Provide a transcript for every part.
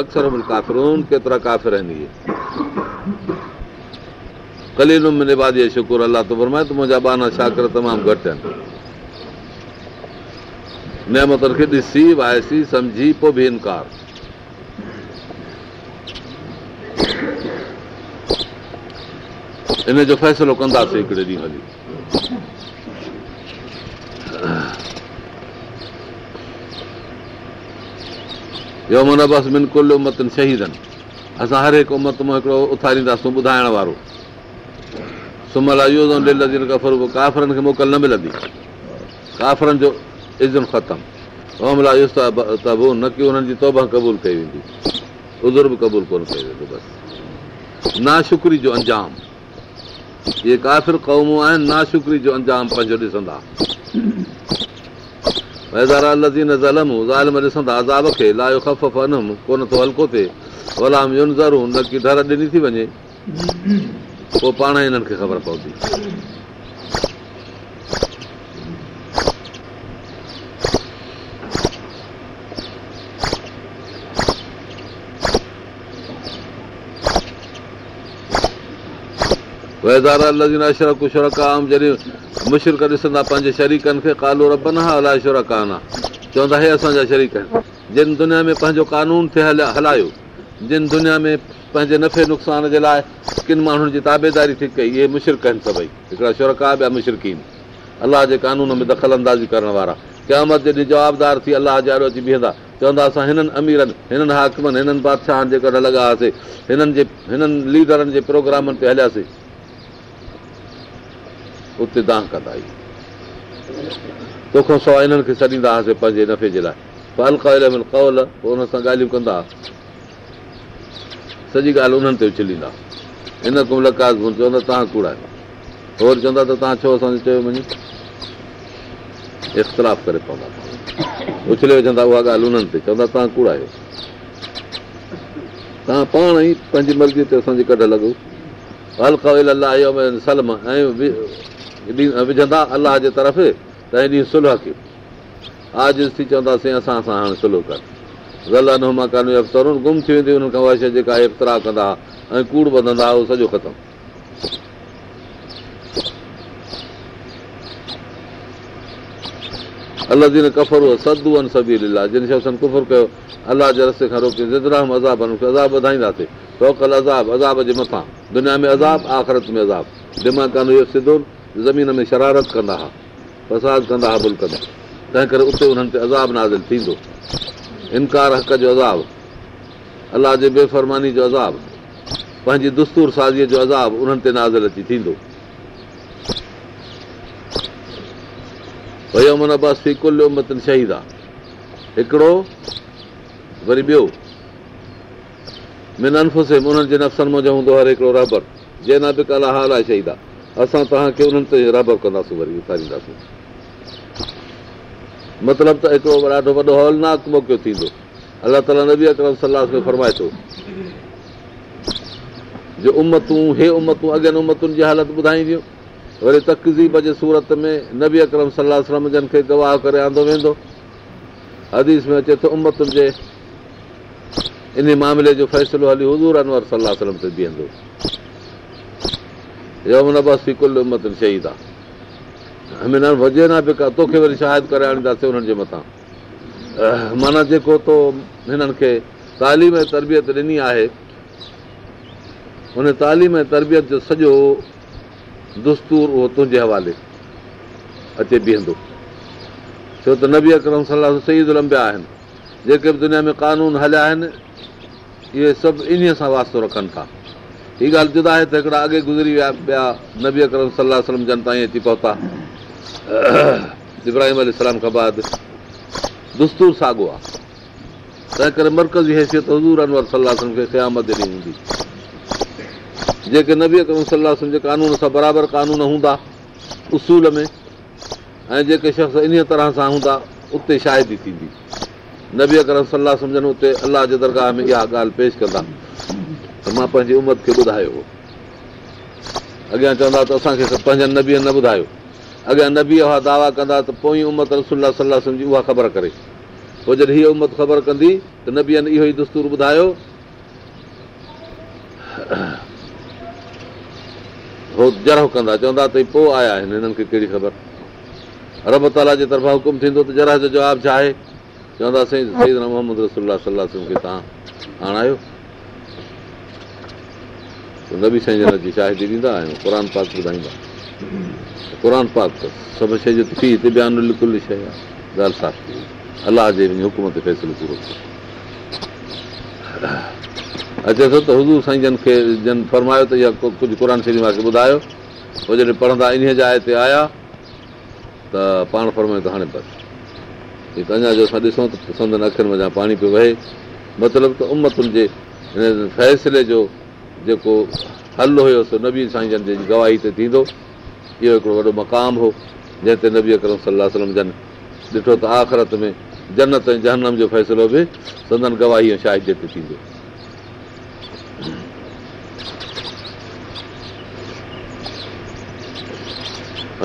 اکثر من کافرون کے طرح کافر ہیں یہ قلیل من عباد شکر اللہ تو فرمائے تو مجھا بانا شاکر تمام گھٹ ہیں نعمت الخد اسی وائسی سمجھی پو بھی انکار انہیں جو فیصلوں کندہ سے اکڑے دی ہلی जो माना बसि ॿिन कुलु उमतनि शहीदनि असां हर हिकु उमत मां हिकिड़ो उथारींदासीं ॿुधाइण वारो सुमल इहो काफ़िरनि खे मोकल न मिलंदी काफ़रनि जो इज़म ख़तमु हुओ महिल इहो न की हुननि जी तौबा क़बूल कई वेंदी उज़र बि क़बूल कोन कई वेंदो बसि नाशुकरी जो अंजाम इहे काफ़िर क़ौमूं आहिनि नाशुकिरी जो अंजाम पंहिंजो ॾिसंदा ज़ाल खे लायो कोन थो हल्को थिए ग़लाम युनि न की धर ॾिनी थी वञे पोइ पाण हिननि खे ख़बर पवंदी बेज़ार शरक जॾहिं मुशिरक ॾिसंदा पंहिंजे शरीकनि खे कालो रबना अलाए शुरकान आहे चवंदा हे असांजा शरीक आहिनि जिन दुनिया में पंहिंजो कानून थिए हलिया हलायो जिन दुनिया में पंहिंजे नफ़े नुक़सान जे लाइ किन माण्हुनि जी ताबेदारी थी कई इहे मुशिरक आहिनि सभई हिकिड़ा शुरका ॿिया मुशर्किन अलाह जे कानून में दख़ल अंदाज़ी करण वारा क़त जॾहिं जवाबदार थी अलाह हज़ारो अची बीहंदा चवंदा असां हिननि अमीरनि हिननि हाकमनि हिननि बादशाहनि जे करे लॻा हुआसीं हिननि जे हिननि लीडरनि जे प्रोग्रामनि ते हलियासीं उते दाह कंदा आहियूं तोखां सवाइ हिननि खे छॾींदा हुआसीं पंहिंजे नफ़े जे लाइ कौल पोइ हुन सां ॻाल्हियूं कंदा सॼी ॻाल्हि उन्हनि ते उछलींदा हिन कुम कोन चवंदा तव्हां आहियो चवंदा त तव्हां छो असांजो चयो वञे इख़्तिलाफ़ करे पवंदा उछले विझंदा उहा ॻाल्हि उन्हनि ते चवंदा तव्हां कूड़ आहियो तव्हां पाण ई पंहिंजी मर्ज़ीअ ते असांजे कढ लॻो अलाह सलम ऐं विझंदा अलाह जे तरफ़ त सुलह कयो आजंदासींहुम थी वेंदीरा कंदा ऐं कूड़ वधंदा उहो सॼो ख़तमु अलाह जिन कयो अलाह जे रस्ते खां रोकियो वधाईंदासीं अज़ाब जे मथां दुनिया में अज़ाब आख़िरत में अज़ाब दिमाग़ ज़मीन में शरारत कंदा हुआ फसाद कंदा हुआ मुल्क में तंहिं करे उते उन्हनि ते अज़ाब नाज़िल थींदो इनकार हक़ जो अज़ाब अलाह जे बेफ़रमानी जो अज़ाब पंहिंजी दुस्तूर साज़ीअ जो अज़ाब उन्हनि ते नाज़िल अची थींदो भई भयो थी कुल मतन शहीद आहे हिकिड़ो वरी ॿियो मिनन फुसेम उन्हनि जे नफ़्सनि मुंहिंजो हूंदो हर हिकिड़ो राबर जंहिं न बि कला हाल आहे शहीद आहे असां तव्हांखे उन्हनि ते राबो कंदासीं वरी उथारींदासीं मतिलबु त हिकिड़ो ॾाढो वॾो हौलनाक मौक़ो थींदो अलाह ताला नबी अकरम सलाह खे फरमाए थो जो उमतूं हे उमतूं अॻियनि उमतुनि जी हालति ॿुधाईंदियूं वरी तकज़ीब जे सूरत में नबी अकरम सलाह सलम जन खे गवाह करे आंदो वेंदो हदीस में अचे थो उमतुनि जे इन मामले जो फ़ैसिलो हली हज़ूर अनवर सलाह सलम ते बीहंदो योमन बसी कुल उमत शहीद आहे वजे न बि का तोखे वरी शायदि करे आणींदासीं हुननि जे मथां माना जेको तो हिननि खे तालीम ऐं तरबियत ॾिनी आहे हुन तालीम ऐं तरबियत जो सॼो दुस्तूर उहो तुंहिंजे हवाले अचे बीहंदो छो त नबी अकरम सलाह सईद लंबिया आहिनि जेके बि दुनिया में कानून हलिया आहिनि इहे सभु इन्हीअ सां वास्तो रखनि था हीअ ॻाल्हि जुदा आहे त हिकिड़ा अॻे गुज़री विया ॿिया नबी अकरम सलाह सलम जन ताईं अची पहुता इब्राहिम अल खां बाद दुस्तूर साॻो आहे तंहिं करे मर्कज़ी हैसियत हज़ूर अनवर सलाह सलम खे क़यामत ॾिनी हूंदी जेके नबी अकरम सलाह सलम जे कानून सां बराबरि कानून हूंदा उसूल में ऐं जेके शख़्स इन तरह सां हूंदा उते शाहिदी थींदी नबी अकरम सलाह सम्झनि उते अलाह जे दरगाह में इहा ॻाल्हि पेश कंदा त मां पंहिंजी उमत खे ॿुधायो अॻियां चवंदा त असांखे पंहिंजनि नबीअ न ॿुधायो अॻियां नबीअ हा दावा कंदा त पोइ उमत रसुल सलाह सम्झी उहा ख़बर करे पोइ जॾहिं हीअ उमत ख़बर कंदी त नबीअ इहो ई दस्तूर ॿुधायो हो जरह कंदा चवंदा त पोइ आया आहिनि हिननि खे कहिड़ी ख़बर रब ताला जे तरफ़ां हुकुम थींदो त जरह जो जवाबु छा आहे चवंदासीं मोहम्मद सलाह रसला तव्हां आणायो नबी साईं जी शाहिदी ॾींदा ऐं क़ुर पाक ॿुधाईंदा क़ुर अलाह थियो अचे थो त जन फरमायो त इहा कुझु क़ुर शरीफ़ मूंखे ॿुधायो पोइ जॾहिं पढ़ंदा इन्हीअ जा हिते आया त पाण फरमायो त हाणे हिकु अञा जो असां ॾिसूं संदन अखियुनि में पाणी पियो वहे मतिलबु त उमतुनि जे हिन फ़ैसिले जो जेको हल हुयो सो नबी साईं जन जे गवाही ते थींदो इहो हिकिड़ो वॾो मक़ाम हो जंहिं ते नबी अकरम सलाहु सलम जन ॾिठो त आख़िरत में जनत ऐं जहनम जो फ़ैसिलो बि सदन गवाही ऐं शाहिद ते थींदो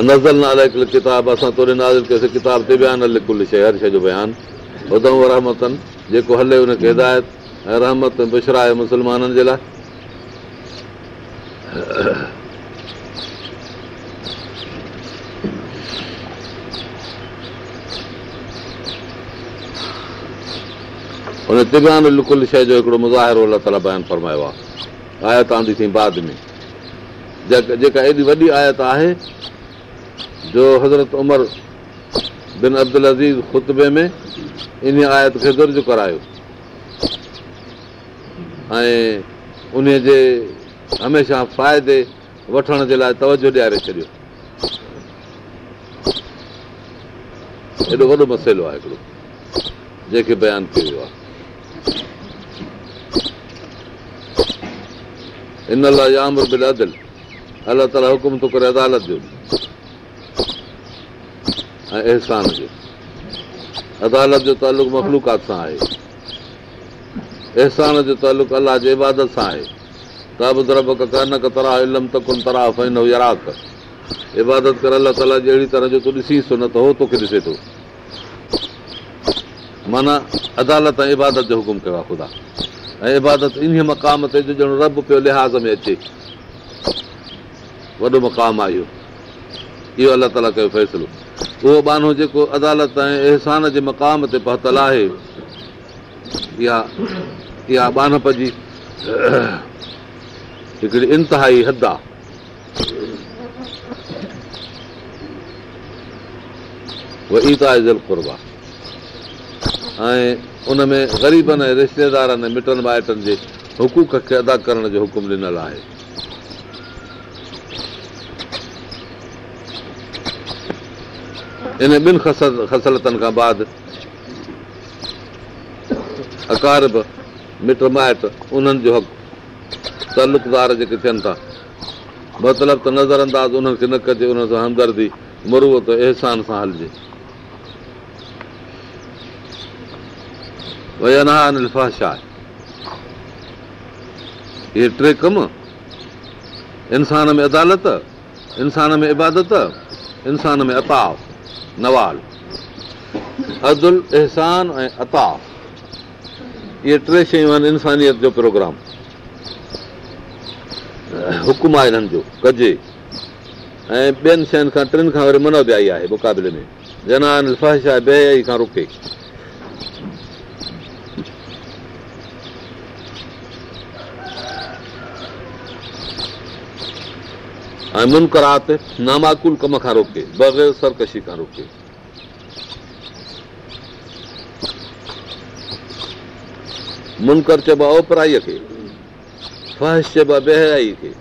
नज़र न अलाए हिकिड़ो किताब असां तोरे नाज़ कयोसीं किताब ते बयान आहिनि अल कुल शइ हर शइ जो बयानु उदम रहमतनि जेको हले हुनखे हिदायत ऐं रहमत बुशरा आहे मुस्लमाननि जे लाइ हुन तिबान लुकुल शइ जो हिकिड़ो मुज़ाहिरो अलाह ताला बयानु फरमायो आहे आयत आंदी थी बाद में जेका एॾी वॾी आयत आहे जो हज़रत उमर बिन अब्दुल अज़ीज़ ख़ुतबे में इन आयत खे दर्ज करायो ऐं उन जे हमेशह फ़ाइदे वठण जे लाइ तवजो ॾियारे छॾियो एॾो वॾो मसइलो आहे हिकिड़ो जंहिंखे बयानु कयो वियो आहे इन लाइ अलाह ताला हुकुम थो करे अदालत जो ऐं अहसान जो अदालत जो तालुक़ु मख़लूकात सां आहे अहसान जो तालुक़ु अलाह जे इबादत सां आहे त इबादत कर अलाह ताला अहिड़ी तरह जो तूं ॾिसी सो न त हो तोखे ॾिसे थो माना अदालत ऐं इबादत जो हुकुम कयो आहे ख़ुदा ऐं इबादत इन मक़ाम ते जो ॼण रब पियो लिहाज़ में अचे वॾो मक़ाम आहे इहो इहो अलाह ताला कयो फ़ैसिलो उहो बानो जेको अदालत ऐं अहसान जे मक़ाम ते पहुतल आहे इहा इहा बानप जी हिकिड़ी इंतिहाई हद आहे कुरबा ऐं उनमें ग़रीबनि रिश्तेदारनि मिटनि माइटनि जे हुकूक खे अदा करण जो हुकुम ॾिनल आहे हिन ॿिनि ख़सलतनि खां बाद अकार بعد मिट माइट उन्हनि जो तलुकदार जेके थियनि था मतिलबु त नज़र अंदाज़ उन्हनि खे न कजे उन सां हमदर्दी मुरूअ त अहसान सां हलिजे शा इहे टे कम इंसान में अदालत इंसान में इबादत इंसान में अताफ़ नवाल अदुल अहसान ऐं अताफ़ इहे टे शयूं आहिनि इंसानियत जो प्रोग्राम हुकुम आहे हिननि जो कजे ऐं ॿियनि शयुनि खां टिनि खां वरी मुन बि आई आहे मुक़ाबले में जनाश आहे ऐं मुनकरात नामाकुल कम खां रोके बग़ैर सरकशी खां रोके मुनकर चइबो आहे ओपराईअ खे फहश बेहाई खे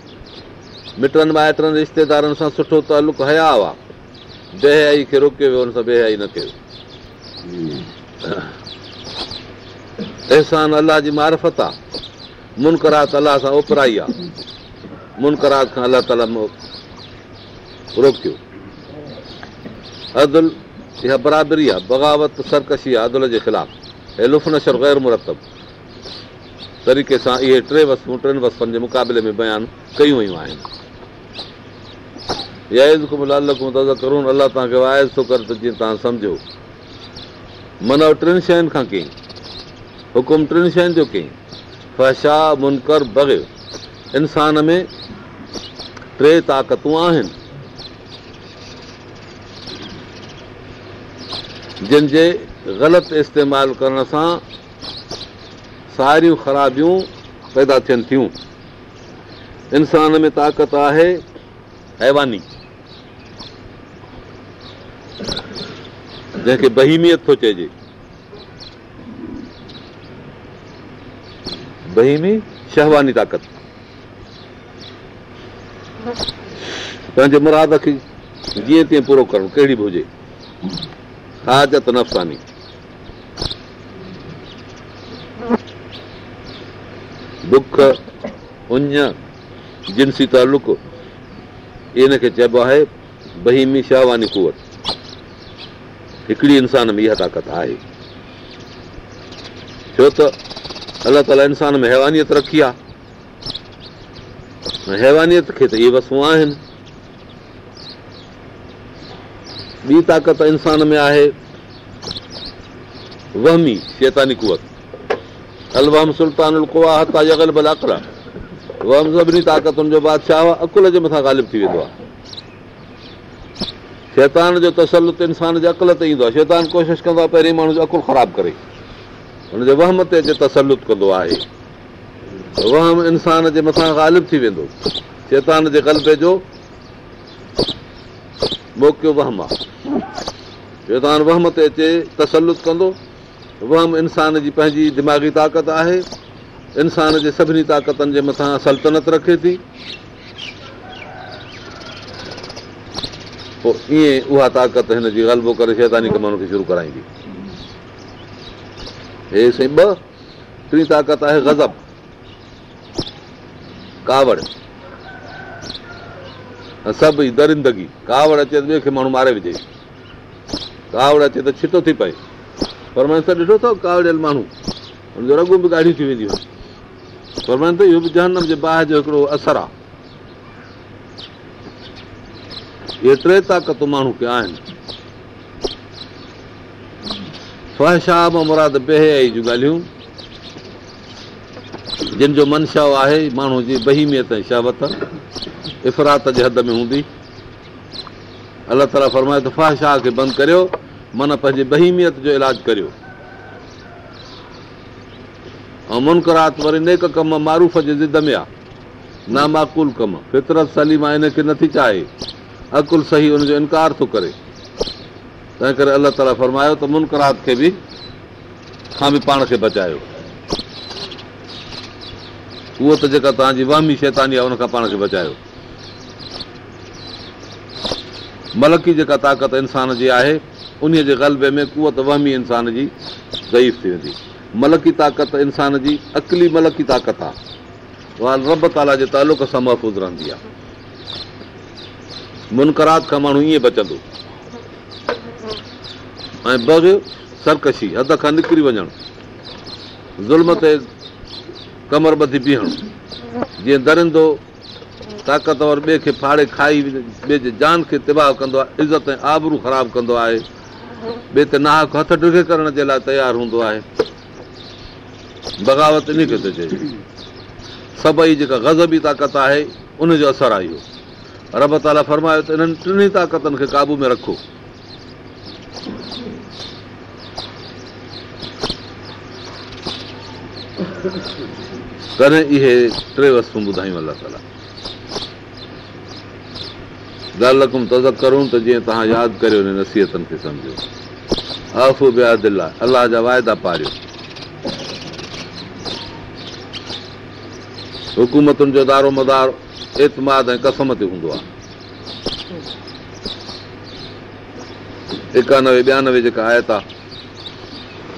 मिटनि माइटनि रिश्तेदारनि सां सुठो तालुक हया हुआ बेहयाई खे रोकियो वियो हुन सां बेहयाई न कयो अहसान अलाह जी मारफत आहे मुनकरात अलाह सां ओपराई आहे मुनकरात खां अलाह ताला रोकियो अदुल इहा बराबरी आहे बग़ावत सरकशी आहे अदुल जे ख़िलाफ़ु हे नशर ग़ैर मुरतबु तरीक़े सां इहे टे वस्तू टिनि वस्तुनि जे मुक़ाबले में बयानु कयूं वयूं आहिनि अलाह तव्हांखे वाइज़ थो करे त जीअं तव्हां सम्झो मन टिनि शयुनि खां कई हुकुम टिनि शयुनि जो कई फैशा मुनकर बगे इंसान में टे ताक़तूं आहिनि जिन जे ग़लति इस्तेमालु करण सां सारियूं ख़राबियूं पैदा थियनि थियूं इंसान में ताक़त आहे हैवानी जंहिंखे बहीमियत थो चइजे बहीमी शहवानी ताक़त पंहिंजे मुराद खे जीअं तीअं पूरो करणु कहिड़ी बि हुजे हाजत नफ़सानी बुख उञ जिनसी तालुक इनखे चइबो आहे बहीमी शाहवानी कुवत हिकिड़ी इंसान में इहा ताक़त आहे छो त अलाह ताला इंसान में हैवानियत रखी आहे हैवानियत खे त इहे वसूं आहिनि ॿी ताक़त इंसान में आहे वहमी शैतानी कुवत अलवहम सुल्तान सभिनी ताक़तुनि जो बादशाह अकुल जे मथां ग़ालिब थी वेंदो आहे शैतान जो तसलत इंसान जे अकुल ते ईंदो आहे शैतान कोशिशि कंदो आहे पहिरीं माण्हू जो अकुलु ख़राबु करे हुनजे वहम ते अचे तसल्लुत कंदो आहे वहम इंसान जे मथां ग़ालिब थी वेंदो शैतान जे गलबे जो मोकिलियो वहम आहे शैतान वहम ते अचे तसल्लुत कंदो वहम इंसान जी पंहिंजी दिमाग़ी ताक़त आहे इंसान जे सभिनी ताक़तनि जे मथां सल्तनत रखे थी पोइ ईअं उहा ताक़त हिन जी ग़लबो करे शैतानी कमनि खे शुरू कराईंदी हे साईं ॿ टी ताक़त आहे गज़ब कावड़ सभई दरिंदगी कावड़ अचे त ॿिए खे माण्हू मारे विझे कावड़ अचे त छितो थी पए पर मां फरमाइंदा ॾिठो अथव कावड़ियल माण्हू हुनजो रंग बि ॻाढ़ियूं थी वेंदियूं पर मां इहो बि जहन जे बाहि हिकिड़ो असरु आहे इहे टे माण्हू पिया आहिनि मुराद आई जूं ॻाल्हियूं जिन जो मनशाओ आहे माण्हू जी बहीमियत ऐं शहबत इफ़रात जे हद में हूंदी अलाह ताला फरमाए त फहशाह खे बंदि करियो माना पंहिंजे बहिमियत जो इलाजु करियो ऐं मुनकरात वरी नेक कम मारूफ़ जे ज़िद में आहे नामाकुल कमु फितरत सलीम आहे हिनखे नथी चाहे अकुलु सही हुनजो इनकार थो करे तंहिं करे अलाह ताला फरमायो त मुनकरात खे बि खां बि पाण खे बचायो उहो त जेका तव्हांजी वहमी शैतानी आहे हुन पाण खे बचायो मलकी जेका ताक़त इंसान जी आहे उन जे ग़लबे में कुवत वहमी इंसान जी ज़ईफ़ थी वेंदी मलकी ताक़त इंसान जी अकली मलकी ताक़त आहे उहा रब ताला जे तालुक़ सां महफ़ूज़ रहंदी आहे मुनकरात खां माण्हू ईअं बचंदो ऐं ॿ सरकशी हद खां निकिरी वञणु ज़ुल्म ते कमर ॿधी बीहणु जीअं दरिंदो ताक़तवर ॿिए खे फाड़े खाई ॿिए जे जान खे तिबाह कंदो आहे इज़त ऐं आबरू ख़राबु कंदो आहे ॿिए त नाहक हथ करण जे लाइ तयारु हूंदो आहे बग़ावत इन खे इनखे चइजे सभई जेका गज़बी ताक़त आहे उनजो असरु आहे इहो रब ताला फरमायो त इन्हनि टिनी ताक़तनि खे क़ाबू में रखो तॾहिं इहे टे वस्तू ॿुधायूं अलाह ताला तज़ करूं त जीअं तव्हां यादि करियो नसीहतनि खे सम्झो दिल आहे अलाह जा वाइदा पारियो हुकूमतुनि जो दारो मदार एतमाद ऐं कसम ते हूंदो आहे एकानवे ॿियानवे जेका आया था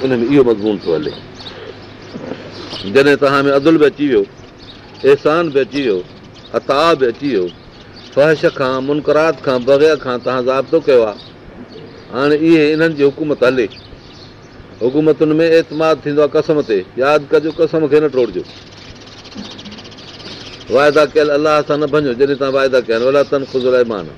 उनमें इहो मज़मून थो हले जॾहिं तव्हां में अदुल बि अची वियो एहसान बि अची वियो अता बि अची वियो फ़हश खां मुनकरात खां बग़ैर खां तव्हां ज़ाब्तो कयो आहे हाणे इहे इन्हनि जी हुकूमत हले हुकूमतुनि में एतमाद थींदो आहे कसम ते यादि कजो कसम खे न टोड़जो वाइदा कयल अलाह सां न भञो जॾहिं तव्हां वाइदा कया आहिनि अलाह तन ख़ुज़र मान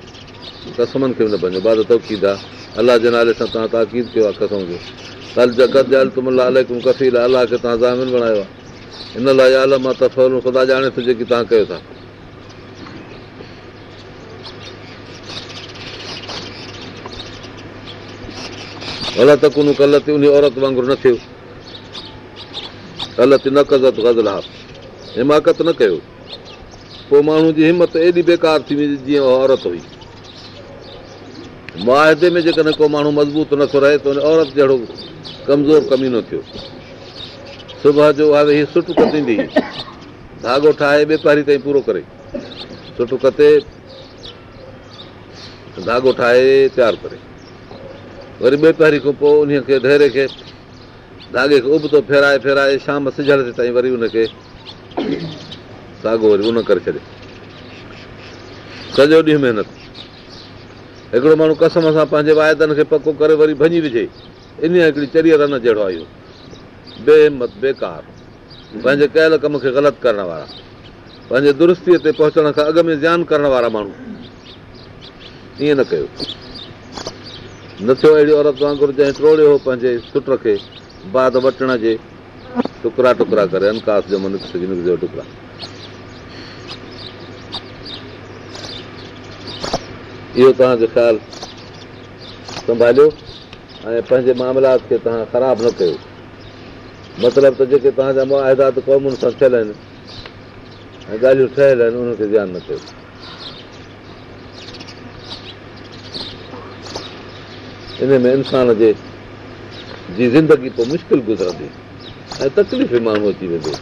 कसमनि खे बि न भञो बाद तौकीद आहे अलाह जे नाले सां तव्हां ताक़ीद कयो आहे कसम खे कल तुम अला अलाह खे तव्हां ज़ामिन बणायो आहे इन लाइ अलाह मां तफ़ ख़ुदा ॼाणे थो जेकी तव्हां कयो था ग़लति कोन ग़लति उन औरत वांगुरु न थियो ग़लति न कज़त गज़ल हा हिमाकत न कयो पोइ माण्हू जी हिमत एॾी बेकार थी वेंदी जीअं उहा औरत हुई मुआदे में जेकॾहिं को माण्हू मज़बूत नथो रहे त उन औरत जहिड़ो कमज़ोर कमी न थियो सुबुह जो आहे हीअ सुट कटींदी धाॻो ठाहे ॿिए पहिरीं ताईं पूरो करे सुटु कटे धाॻो ठाहे तयारु करे वरी ॿिए पहिरीं खां पोइ उन खे धैर्य खे धाॻे खे उबितो फेराए फेराए शाम सिझण ते ताईं वरी उनखे साॻो वरी उन करे छॾे सॼो ॾींहुं महिनत हिकिड़ो माण्हू कसम सां पंहिंजे वाइदनि खे पको करे वरी भञी विझे इन हिकिड़ी चरियल रन जहिड़ो आहे इहो बेहमत बेकार पंहिंजे कयल कम खे ग़लति करण वारा पंहिंजे दुरुस्तीअ ते पहुचण खां अॻु में ज़्यान करण वारा माण्हू ईअं न कयो न थियो अहिड़ी औरत वांगुरु जंहिं हिकिड़ो हो पंहिंजे सुट खे बाद वटण जे टुकड़ा टुकड़ा करे अनकास जो मनुष्य जो टुकड़ा इहो तव्हांजो ख़्यालु संभालियो ऐं पंहिंजे मामलात खे तव्हां ख़राबु न कयो मतिलबु त जेके तव्हांजा मुआदात क़ौमुनि सां थियल आहिनि ऐं ॻाल्हियूं ठहियल आहिनि उन्हनि खे ध्यानु न कयो इन में इंसान जे जी ज़िंदगी पोइ मुश्किल गुज़रंदे ऐं तकलीफ़ माण्हू अची वञे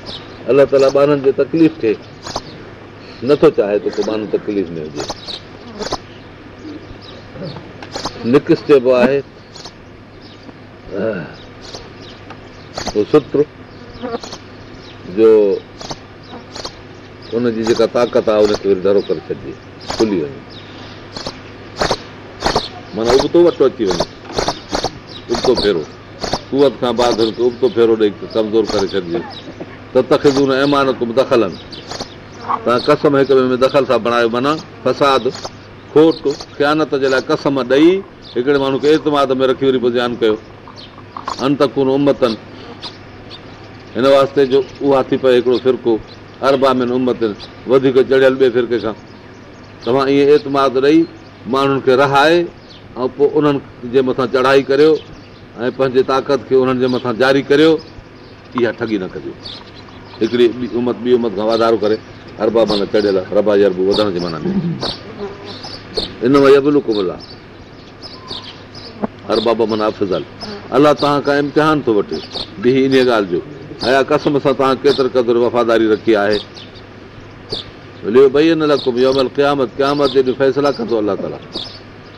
अला ताला ॿारनि जे तकलीफ़ खे नथो चाहे त को माण्हू तकलीफ़ में हुजे निक चइबो आहे सुत्र जो उनजी जेका ताक़त आहे उनखे वरी दरो करे छॾिजे खुली वञे माना उबतो वठो अची वञे उबतो फेरो कुवत खां बाद उबतो फेरो ॾेई कमज़ोर करे छॾिजे त तखदून इमानतूं दख़ल आहिनि तव्हां कसम हिक ॿिए में दख़ल सां बणायो माना फसाद खोट स्यानत जे लाइ कसम ॾेई हिकिड़े माण्हू खे एतमाद में रखी वरी पोइ ध्यानु कयो अंत कोन उमतनि हिन वास्ते जो उहा थी पए हिकिड़ो फिरको अरबा में उमतनि वधीक चढ़ियल ॿिए फिरके खां तव्हां इहे एतमाद ॾेई माण्हुनि खे रहाए ऐं पोइ उन्हनि जे मथां चढ़ाई करियो ऐं पंहिंजे ताक़त खे उन्हनि जे मथां जारी करियो इहा ठगी न कजो हिकिड़ी ॿी उमत ॿी उमत खां वाधारो करे अरबा माना चढ़ियल हर बाबा न चयल रबा जरब वध इना अरबा बाबा माना अफ़ज़ल अलाह तव्हां खां इम्तिहान थो वठे बि इन ॻाल्हि जो हया कसम सां तव्हां केतिरो क़दुरु वफ़ादारी रखी आहे भई क़यामत क़यामत फैसला कंदो अलाह ताला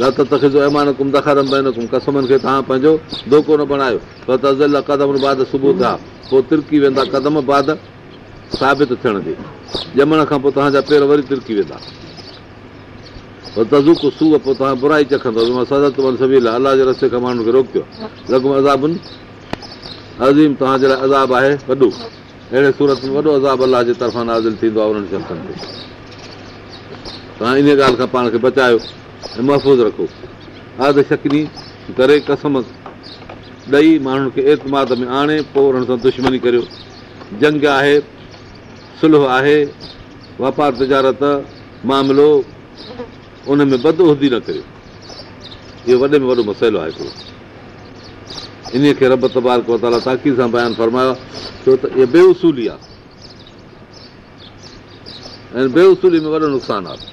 न त तो अमान कुम कसमनि खे तव्हां पंहिंजो धोको न बणायो पर त कदम बाद सुबुह था पोइ तिरकी वेंदा कदम बाद साबित थियण जे ॼमण खां पोइ तव्हांजा पेर वरी तिरकी वेंदा पोइ तव्हां बुराई चखंदो सदत सबील अलाह जे रस्ते खां माण्हुनि खे रोकियो लॻु अज़ाबुनि अज़ीम तव्हांजे लाइ अज़ाब आहे वॾो अहिड़े सूरत में वॾो अज़ाब अलाह जे तरफ़ां नाज़िल थींदो आहे उन्हनि शख़्सनि खे तव्हां इन ॻाल्हि खां पाण खे बचायो महफ़ूज़ रखो आद शकनी करे कसम ॾेई माण्हुनि खे एतमाद में आणे पोइ उन्हनि सां दुश्मनी करियो जंग आहे सुलह आहे वापारु बज़ार मामिलो उन में बदबदी न करियो इहो वॾे में वॾो मसइलो आहे हिकिड़ो इन्हीअ खे रब तबार कयो ताला कराकी सां बयानु फरमायो छो त इहा बेउसूली आहे ऐं बेउसूली में वॾो नुक़सानु आहे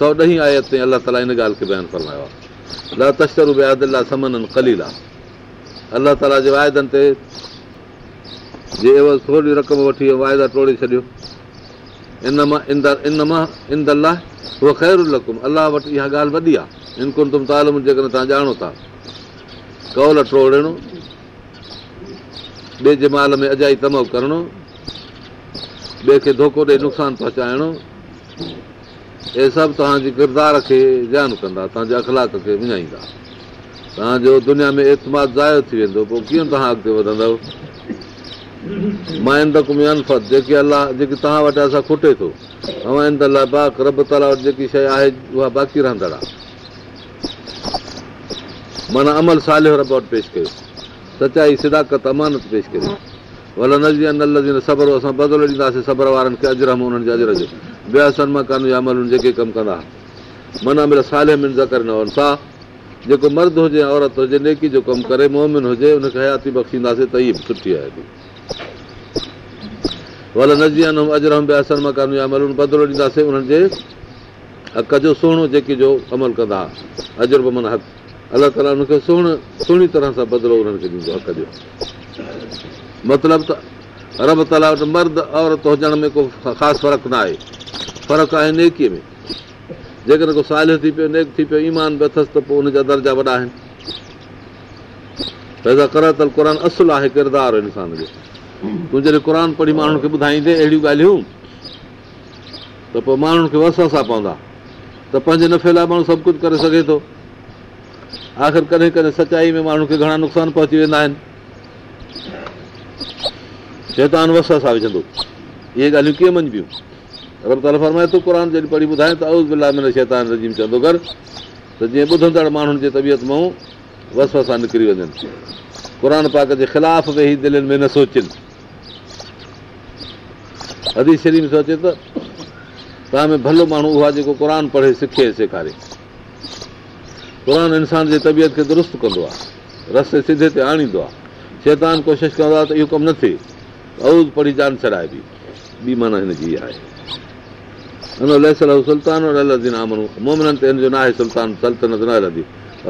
सौ ॾहीं आयत ताईं अलाह ताला इन ॻाल्हि खे बयानु फरमायो आहे ला तशरु बि आदा समन आहे अलाह ताला जे वाइदनि ते जे थोरी रक़म वठी वियो वाइदा टोड़े छॾियो इन मां इन मां अलाह उहो ख़ैरु लकुम अलाह वटि इहा ॻाल्हि वॾी आहे इनकुन तालम जेकॾहिं तव्हां ॼाणो था कौल टोड़णो ॿिए जे माल में अजाई तमव करिणो ॿिए खे धोखो ॾेई नुक़सानु पहुचाइणो इहे सभु तव्हांजे किरदार खे जान कंदा तव्हांजे अख़लाक खे विञाईंदा तव्हांजो दुनिया में एतमाद ज़ायो थी वेंदो पोइ कीअं तव्हां अॻिते वधंदव मां जेकी अलाह जेकी तव्हां वटि असां खुटे थो बाक रब ताला वटि जेकी शइ आहे उहा बाक़ी रहंदड़ आहे माना अमल साल रब वटि पेश कयो सचाई सिदाकत अमानत पेश कयो भल नलजी असां बदिलो ॾींदासीं सबर वारनि खे अजरम उन्हनि जे अजर जो ॿिया सनमाकानू या मलून जेके कमु कंदा हुआ मन साले में ज़र न वञनि सा जेको मर्द हुजे औरत हुजे नेकी जो कमु करे मोमिन हुजे हुनखे हयाती बख़्शींदासीं त ई सुठी आहे भला नजी अजरम मां सनमकानू या मलून बदिलो ॾींदासीं उन्हनि जे हक़ जो सुहिणो जेके जो अमल कंदा अजर अज मन हक़ अलाह ताला सुहिणो सुहिणी तरह सां बदिलो उन्हनि खे ॾींदो हक़ जो मतिलबु त रब ताला वटि मर्द औरत हुजण में को ख़ासि फ़र्क़ु न आहे फ़र्क़ु आहे नेकीअ में जेकॾहिं को सालियो थी पियो नेक थी पियो ईमान बि अथसि त पोइ हुनजा दर्जा वॾा आहिनि करतल क़ुर असुलु आहे किरदारु इंसान जो तूं जॾहिं क़ुर पढ़ी माण्हुनि खे ॿुधाईंदे अहिड़ियूं ॻाल्हियूं त पोइ माण्हुनि खे वसण सां पवंदा त पंहिंजे नफ़े लाइ माण्हू सभु कुझु करे सघे थो आख़िर कॾहिं कॾहिं सचाई में माण्हुनि खे घणा नुक़सान पहुची वेंदा आहिनि शैतान वस सां विझंदो इहे ॻाल्हियूं कीअं मञिबियूं अगरि थो क़ुर जॾहिं पढ़ी ॿुधाए त बिला शैतान रज़ीम चवंदो गॾु त जीअं ॿुधंदड़ माण्हुनि जी तबियत मां वस सां निकिरी वञनि क़ुर पाक जे ख़िलाफ़ वेही दिलनि में न सोचनि अदी शरीफ़ सोचे त तव्हां में भलो माण्हू उहो जेको क़ुर पढ़े सिखे सेखारे क़ुर इंसान जे तबियत खे दुरुस्त कंदो आहे रस्ते सिधे ते आणींदो आहे शैतान कोशिशि कंदो आहे त इहो कमु न थिए ऐं पढ़ी जान छॾाए बि माना हिनजी आहे हुन लेसल सुल्तान मोमिननि ते हिन जो न आहे सुल्तान सल्तनत न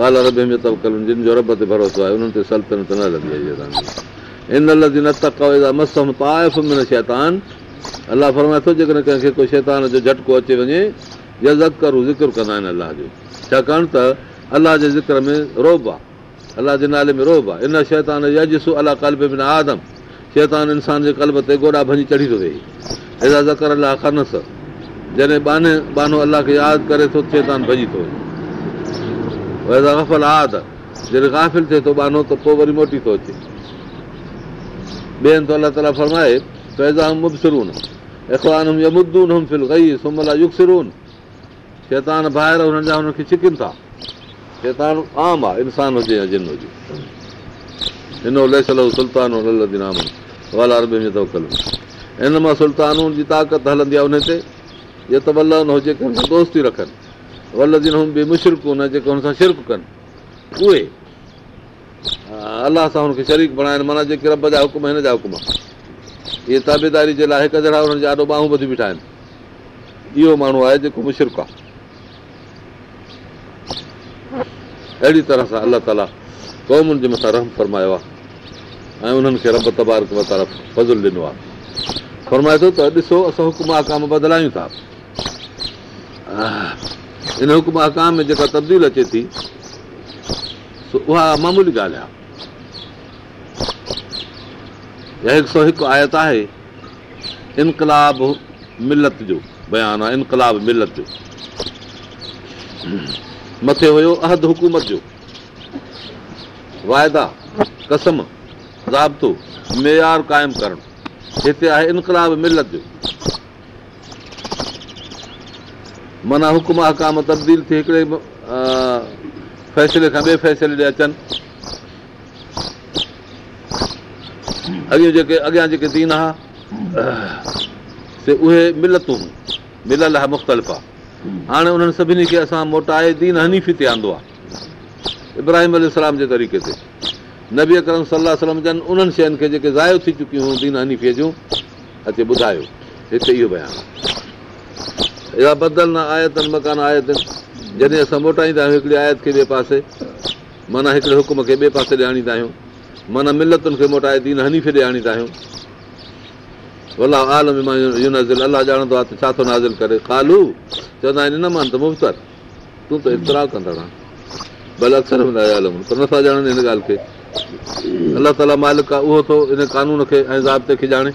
हलंदी में तबकल जिन जो रब ते भरोसो आहे उन्हनि ते सल्तनत न हलंदी आहे हिन अलाह फरमाए थो जेकॾहिं कंहिंखे कोई शैतान जो झटको अचे वञे जज़त करूं ज़िक्र कंदा आहिनि अलाह जो छाकाणि त अलाह जे ज़िक्र में रोब आहे अलाह जे नाले में आहे इन शैतान अला कल्ब में आदम शैतान इंसान जे कल्ब ते गोॾा भॼी चढ़ी थो वेही कानस जॾहिं बानो अलाह खे यादि करे थो भॼी थो वञे गाफ़िल थिए थो बानो त पोइ वरी मोटी थो अचे अलाह ताला शैतान ॿाहिरि हुननि जा हुनखे छिकनि था शैतान आम आहे इंसान हुजे या जिन हुजे हिन सुल्तान हिन मां सुल्तान जी ताक़त हलंदी आहे उन ते इहो त वल्ल हुजे सां दोस्ती रखनि वल्लदन बि मुशरक हुन जेके हुन सां शिरक कनि उहे अलाह सां हुनखे शरीक बणाइनि माना जेके रब जा हुकुम हिन जा हुकुम आहे इहे ताबेदारी जे लाइ हिकु जहिड़ा हुननि जा ॾाढो ॿाहूं ॿधी बीठा आहिनि इहो माण्हू आहे जेको मुशरक आहे अहिड़ी तरह सां अलाह ताला क़ौमुनि जे मथां रहम फरमायो आहे ऐं उन्हनि खे रब तबारक तबारत फज़ुल ॾिनो आहे फ़रमाए थो त ॾिसो असां हुकुम आकाम बदिलायूं था इन हुकुम आकाम में जेका तब्दील अचे थी उहा मामूली ॻाल्हि आहे हिकु सौ हिकु आयत आहे इनकलाब मिलत जो बयानु आहे इनकलाब मिलत जो मथे हुयो अहद हुकूमत जो वाइदा कसम ज़ाब्तो मयार क़ाइमु करणु हिते आहे इनकलाब मिलत जो माना हुकुम हकाम तब्दील थी हिकिड़े फ़ैसिले खां ॿिए फ़ैसिले ॾे अचनि अॼु जेके अॻियां जेके दीन हुआ उहे मिलतूं मिलियल आहे मुख़्तलिफ़ आहे हाणे उन्हनि सभिनी खे असां मोटाए दीन हनीफ़ ते आंदो आहे इब्राहिम सलाम जे तरीक़े ते नबी अकरम सलाह सलम चनि उन्हनि शयुनि खे जेके ज़ायो थी चुकियूं हुयूं दीन हनीफ़ जूं अचे ॿुधायो हिते इहो बयानु आहे इहा बदल न आयतनि मकान आयतनि जॾहिं असां मोटाईंदा आहियूं हिकिड़ी आयत खे ॿिए पासे माना हिकिड़े हुकुम खे ॿिए पासे ॾियारींदा आहियूं माना मिलतुनि खे मोटाए दीन हनीफ़ ॾियारींदा आहियूं भला आलम नाज़ अलाह ॼाणंदो आहे त छा थो नाज़िल करे कालू चवंदा आहिनि न त मुफ़्तर तूं त इतरा कंदड़ आहे भले अक्सर भला नथा ॼाणनि हिन ॻाल्हि खे अलाह ताला मालिक आहे उहो थो हिन कानून खे ऐं ज़ाब्ते खे ॼाणे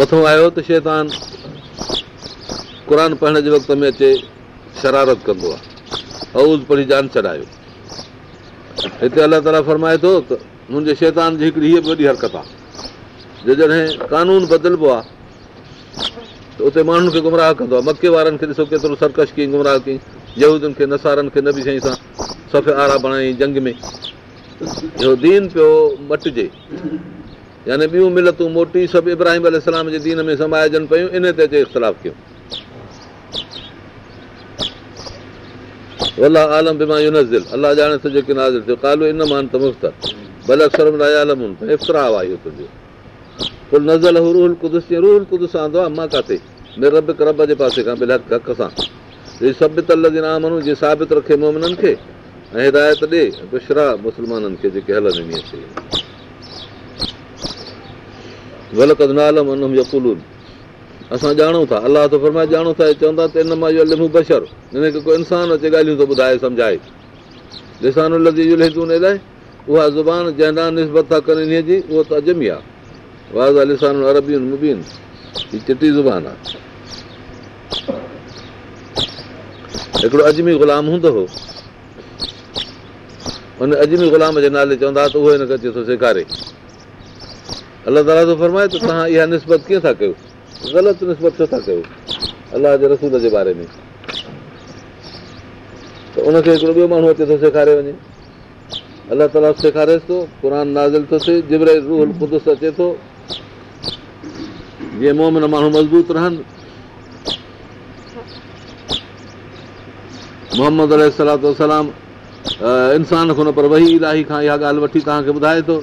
मथो आयो त शैतान क़ुर पढ़ण जे वक़्त में अचे शरारत कंदो आहे हाउज़ पढ़ी जान छॾायो हिते अलाह ताला फरमाए थो त मुंहिंजे शैतान जी हिकिड़ी हीअ बि वॾी हरकत आहे जॾहिं कानून बदिलबो आहे त उते माण्हुनि खे गुमराह कंदो आहे मके वारनि खे ॾिसो केतिरो सरकश कई गुमराह कईदनि खे नसारनि खे ॿियूं मिलतूं मोटी सभु इब्राहिम जे दीन में समाइजनि पियूं इन ते अचे इख़्तिलाफ़ कयूं रब जे पासे खां जीअं साबित रखे ऐं हिदायत मुस्लमाननि खे अलाह त फरमाए अचे जंहिंबत जी उहो त अजमी आहे वाज़ा लिसान अरबी मुबीन चिटी ज़ुबान आहे हिकिड़ो अजमी गुलाम हूंदो हो अजमी ग़ुलाम जे नाले चवंदा त उहो हिनखे थो सेखारे अलाह ताला थो फरमाए त तव्हां इहा निस्बत कीअं था कयो ग़लति निस्बत छो था कयो अलाह जे रसूल जे बारे में त उनखे हिकिड़ो ॿियो माण्हू अचे थो सेखारे वञे अलाह ताला सेखारेसि थो क़ुर नाज़िल थो थिए क़रानाज़ुस अचे थो जीअं मुंह में माण्हू मज़बूत रहनि मोहम्मद सलामत इंसान खां न पर वही इलाही खां इहा ॻाल्हि वठी तव्हांखे ॿुधाए थोरी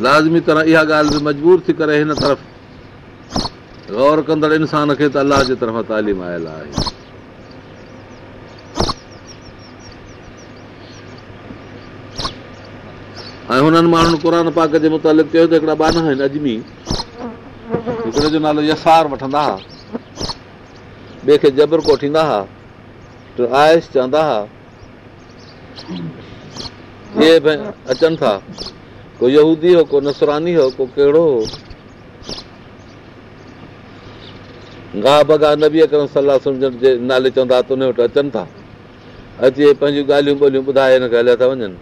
लाज़मी तरह इहा ॻाल्हि बि मजबूर थी करे हिन तरफ़ गौर कंदड़ अलाह जे तालीम आयल आहे हिकिड़ा ॿान आहिनि अजमी हिकिड़े जो नालो यसार वठंदा ॿिए खे जबर कोठींदा आयश चवंदा अचनि था को यहूदी हो को नसरानी हो को कहिड़ो हो गाह बगा न बीह सलाह सम्झण जे नाले चवंदा त उन वटि अचनि था अची पंहिंजियूं ॻाल्हियूं ॿोलियूं ॿुधाए हलिया था वञनि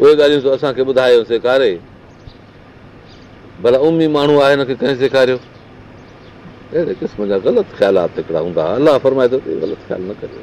उहे ॻाल्हियूं असांखे ॿुधायो सेखारे भला उमी माण्हू आहे हिनखे कंहिं सेखारियो अहिड़े क़िस्म जा ग़लति ख़्यालात हिकिड़ा हूंदा अलाह फरमाए थो ग़लति ख़्यालु न करियो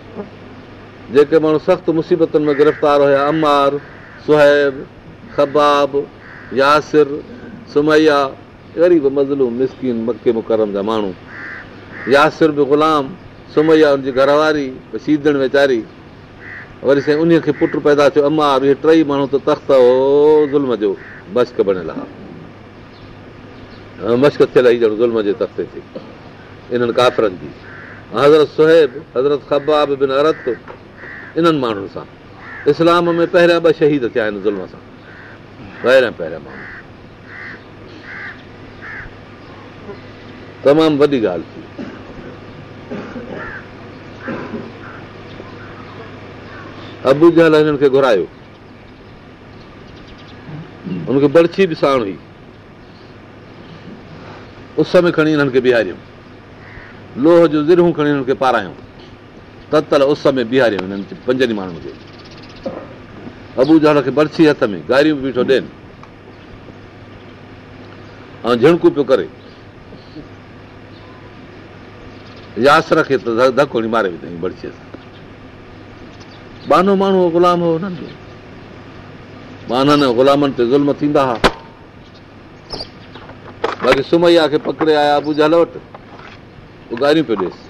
जेके माण्हू सख़्तु मुसीबतुनि में गिरफ़्तार हुया अमार सुहैब ख़बाब यासिर सुमैया ग़रीब मज़लूम मिसकिन मके मुकरम जा माण्हू यासिर बि ग़ुलाम सुमैया हुनजी घरवारी वेचारी वरी उन खे पुटु पैदा थियो अमार इहे टई माण्हू त तख़्त हो ज़ुल्म जो मश्क बणियल हा मश्क थियल ॼण ज़ुल्म जे तख़्ते ते इन्हनि काफ़रनि जी हज़रत सुहैब हज़रत ख़बाब बिन अरत इन्हनि माण्हुनि सां इस्लाम में पहिरियां ॿ शहीद थिया आहिनि ज़ुल्म सां पहिरियां पहिरियां माण्हू तमामु वॾी ॻाल्हि थी अबू जल हिननि खे घुरायो हुनखे बर्छी बि साण हुई उस में खणी हिननि खे बीहारियूं लोह जूं ज़िरहूं खणी हिननि खे पारायूं ततल उस में बीहारे पंजनि माण्हुनि खे अबू जहल खे बरसी हथ में गारियूं बीठो ॾियनि ऐं झिणकू पियो करे यासर खे त धको मारे विधई वेंदो हथ बानो माण्हू ग़ुलाम हो बाननि ऐं ग़ुलामनि ते ज़ुल्म थींदा हुआ बाक़ी सुमैया खे पकिड़े आया अबू जहल वटि गारियूं पियो ॾेसि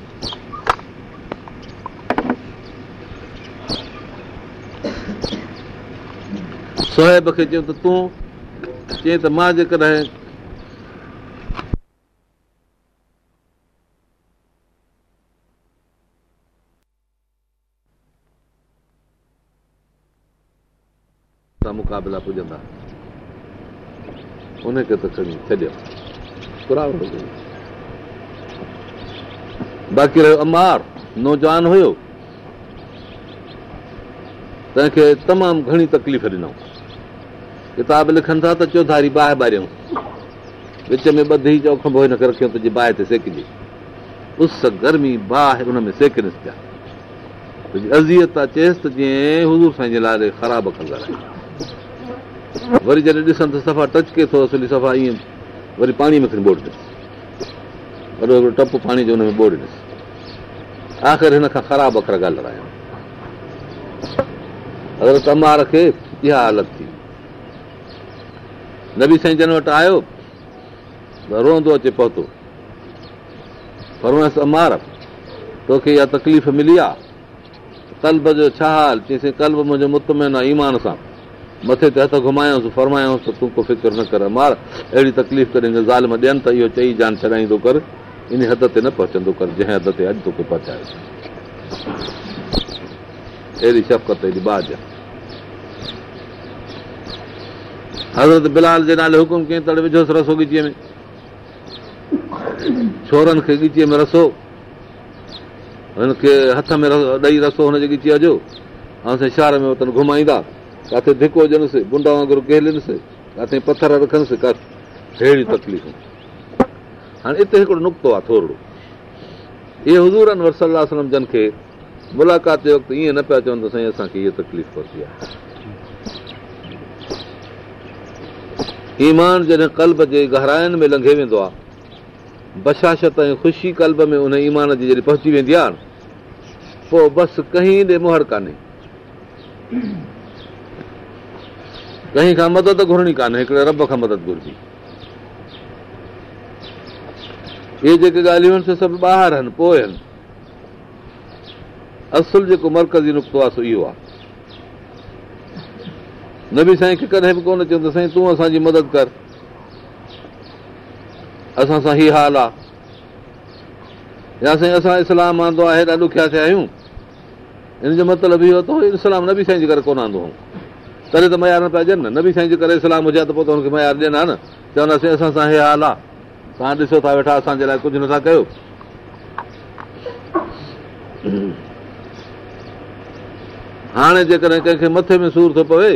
साहिब खे चयो त तूं चई त मां जेकॾहिं मुक़ाबिला पुॼंदा उनखे त खणी छॾियो बाक़ी रहियो अमार नौजवान हुयो तंहिंखे तमामु घणी तकलीफ़ ॾिनऊं किताब लिखनि था त चौधारी बाहि ॿारियूं विच में ॿधी चओ चौखंभोन खे रखियूं त जीअं बाहि ते सेकिजे उस गर्मी बाहि हुन में सेक ॾिस पिया कुझु अज़ीता चएसि त जीअं साईं जे लाइ ख़राब अखर वरी जॾहिं ॾिसनि त सफ़ा टच के थो सफ़ा ईअं वरी पाणीअ में ॿोड़ ॾिनो वॾो वॾो टप पाणी जो हुन ॿोड ॾिस आख़िर हिन खां ख़राब अखर ॻाल्हायूं अगरि तमार खे इहा हालत थी नबी साईं जन वटि आयो त रोअंदो अचे पहुतो फरोसि अमार तोखे इहा तकलीफ़ मिली आहे कल्ब जो छा हाल चईसीं कल्ब मुंहिंजो मुतमिन आहे ईमान सां मथे ते हथु घुमायोसि फरमायोसि तूं को फिक्र न कर मार अहिड़ी तकलीफ़ कॾहिं ज़ाल में ॾियनि त इहो चई जान छॾाईंदो कर इन हद ते न पहुचंदो कर जंहिं हद ते अॼु तोखे पहुचाए अहिड़ी शफ़क़त अहिड़ी बाज आहे हज़रत बिलाल जे नाले हुकुम कयईं तॾहिं विझोसि रसो ॻिचीअ में छोरनि खे ॻिचीअ में रसो हुनखे हथ में ॾेई रसो हुनजे ॻिचीअ जो ऐं असां शहर में घुमाईंदा किथे धिको हुजनिसि गुंडा वांगुरु केॾि किथे पथर रखंदुसि किथे अहिड़ियूं तकलीफ़ूं हाणे इते हिकिड़ो नुक़्तो आहे थोरो इहे हज़ूर वरसल जन खे मुलाक़ात जे वक़्तु ईअं न पिया चवनि त इहा तकलीफ़ पहुती आहे ईमान जॾहिं कल्ब जे गहराइनि में लंघे वेंदो आहे बशाशत ऐं ख़ुशी कल्ब में उन ईमान जी जॾहिं पहुची वेंदी आहे पोइ बसि कंहिं ॾे मोहर कान्हे कंहिं खां मदद घुरणी कान्हे हिकिड़े रब खां मदद घुरबी इहे जेके ॻाल्हियूं आहिनि से सभु ॿाहिरि आहिनि पोइ आहिनि असुलु जेको मर्कज़ी नुक़्तो आहे सो इहो आहे नबी साईं खे कॾहिं बि कोन चवंदो साईं तूं असांजी मदद कर असां सां ई हाल आहे या साईं असां इस्लाम आंदो आहे हेॾा ॾुखिया थिया आहियूं हिन जो मतिलबु इहो थो इस्लाम नबी साईं जे करे कोन आंदो तॾहिं त मयार न पिया ॾियनि न नबी साईं जे करे इस्लाम हुजे त पोइ त हुनखे मयार ॾियनि हा न चवंदासीं असां सां हाल आहे तव्हां ॾिसो था वेठा असांजे लाइ कुझु नथा कयो हाणे जेकॾहिं कंहिंखे मथे में सूर थो पवे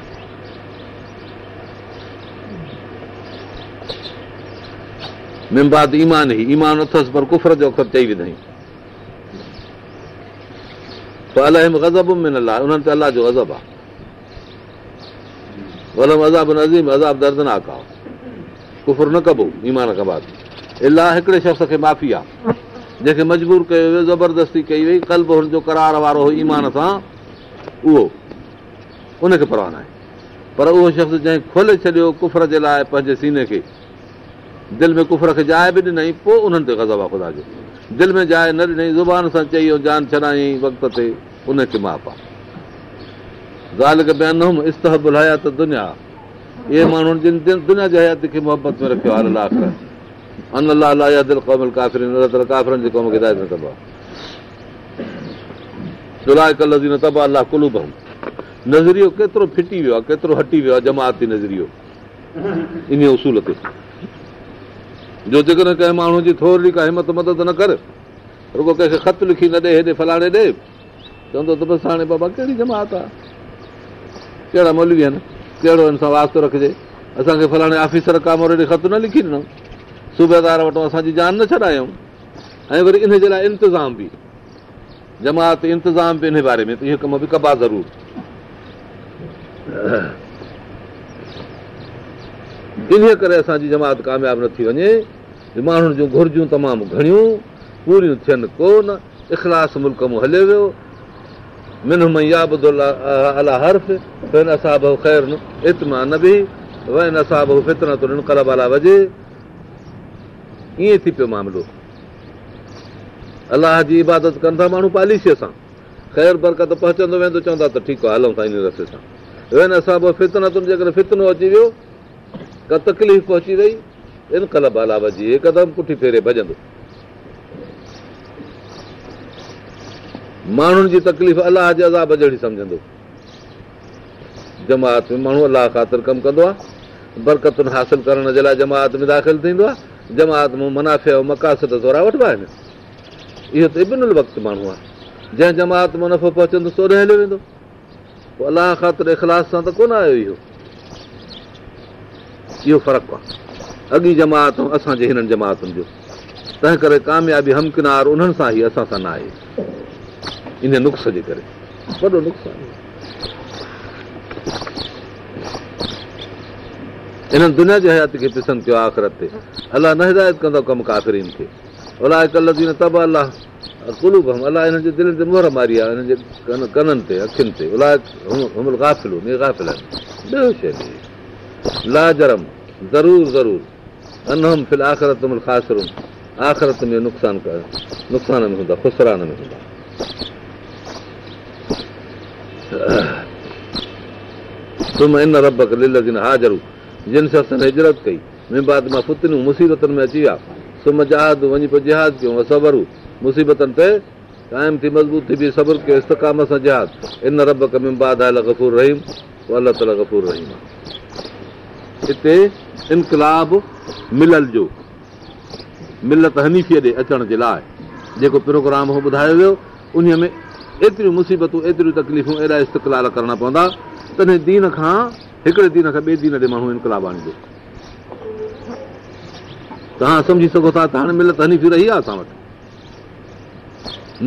मिमबाद ईमान ई ईमान अथसि पर कुफर जो अखर चई विधई त गज़ब में न उन्हनि ते अलाह जो अज़ब आहे वलम अज़ाब नज़ीम अज़ाब दर्दनाक आहे कुफ़र न कबो ईमान खां बाद इलाह हिकिड़े शख़्स खे माफ़ी आहे जंहिंखे मजबूर कयो वियो ज़बरदस्ती कई वई कल्ब हुनजो करार वारो हुओ ईमान सां उहो उनखे परवान आहे पर उहो शख़्स जंहिं खोले छॾियो कुफर जे लाइ पंहिंजे सीने खे दिलि में कुफर खे जाइ बि ॾिनई पोइ उन्हनि ते ज़बा ख़ुदा में केतिरो फिटी वियो आहे केतिरो हटी वियो आहे जमाती नज़रियो इन उसूल ते जो जेकॾहिं कंहिं माण्हू जी थोरी का हिमत मदद न कर रुगो कंहिंखे ख़तु लिखी न ॾे हेॾे फलाणे ॾे चवंदो त बसि हाणे बाबा कहिड़ी जमात आहे कहिड़ा मौलवी आहिनि कहिड़ो हिन सां वास्तो रखिजे असांखे फलाणे ऑफिसर काम हेॾे ख़त न लिखी ॾिनऊं सूबेदार वटि असांजी जान न छॾायऊं ऐं वरी इन जे लाइ इंतिज़ाम बि जमात इंतिज़ाम बि इन बारे में त इहो कम बि कबा ज़रूरु इन करे असांजी जमात कामयाबु न थी वञे माण्हुनि जूं घुर्जूं तमामु घणियूं पूरियूं थियनि कोन इख़लास मुल्क मां हले वियो मिन अला अला हर्फ़ ख़ैर इतमा न बि वजे ईअं थी पियो मामिलो अलाह जी इबादत कनि था माण्हू पॉलिसीअ सां ख़ैर बरकत पहुचंदो वेंदो चवंदा त ठीकु आहे हलूं था इन रस्ते सां वेन असां फितरतुनि जेकॾहिं फितनो अची वियो का तकलीफ़ पहुची वई इन कलब अलाप जी हिकदमि पुठी फेरे भॼंदो माण्हुनि जी तकलीफ़ अलाह जे अज़ाब जहिड़ी सम्झंदो जमात में माण्हू अलाह ख़ातिर कमु कंदो आहे बरकतुनि हासिल करण जे लाइ जमात में दाख़िल थींदो आहे जमात मुनाफ़े ऐं मक़ासद सोरा वठिबा आहिनि इहो त ॿिन वक़्तु माण्हू आहे जंहिं जमात मुनफ़ो पहुचंदो सो हलियो वेंदो पोइ अलाह ख़ातिर इख़लास सां त कोन आयो इहो इहो फ़र्क़ु आहे अॻी जमात असांजे हिननि जमातुनि जो तंहिं करे कामयाबी हमकिनार उन्हनि सां ई असां सां न आहे इन नुक़्स जे करे वॾो नुक़सानु हिननि दुनिया जे हयाती खे पिसंद कयो आख़िरत ते अलाह न हिदायत कंदो कमु काफ़िरीन खे कल तब अलाह अलाह कुलूब हिननि जे दिलनि ते मोहर मारी आहे हिननि जे कननि ते अखियुनि ते आहिनि हिजरत कई मां जहाद वञी पोइ जिहाद कयूं हिते इनकलाब मिलल जो मिलत हनीफ़ीअ ॾे अचण जे लाइ जेको प्रोग्राम हो ॿुधायो वियो उन में एतिरियूं मुसीबतूं एतिरियूं तकलीफ़ूं एॾा इस्तक़लाल करणा पवंदा तॾहिं दीन खां हिकिड़े दीन खां ॿिए दीन ॾे माण्हू इनकलाब आणिजो तव्हां सम्झी सघो था त हाणे मिलत हनीफ़ी रही आहे असां वटि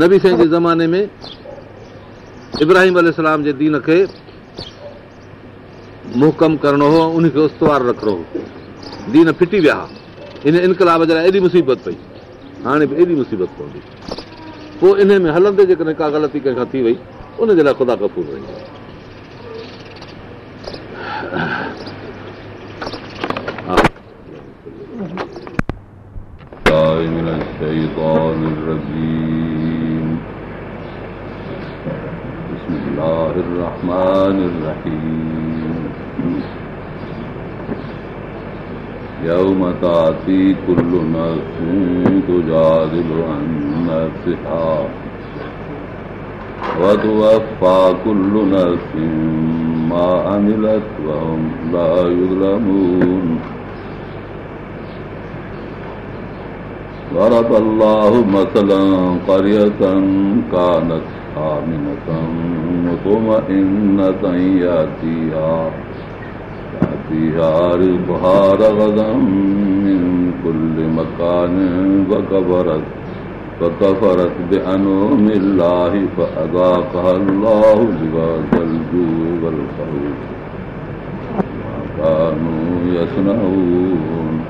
नबी साईं जे ज़माने में इब्राहिम अल जे दीन खे मुहकम करिणो हो उनखे उस्तवार रखिणो दीन फिटी विया इन इनकलाब जे लाइ एॾी मुसीबत पई हाणे बि एॾी मुसीबत पवंदी पोइ इन में हलंदे जेकॾहिं का ग़लती कंहिंखां थी वई उनजे लाइ ख़ुदा कपूर रही الرحمن الرحيم अनिल वरता पर्यत का नमती आ فيها ريحها رغدا من كل مكان فكفرت فكفرت بأنوم الله فأذاقها الله لباس الجوع والخوف كانوا يصنعون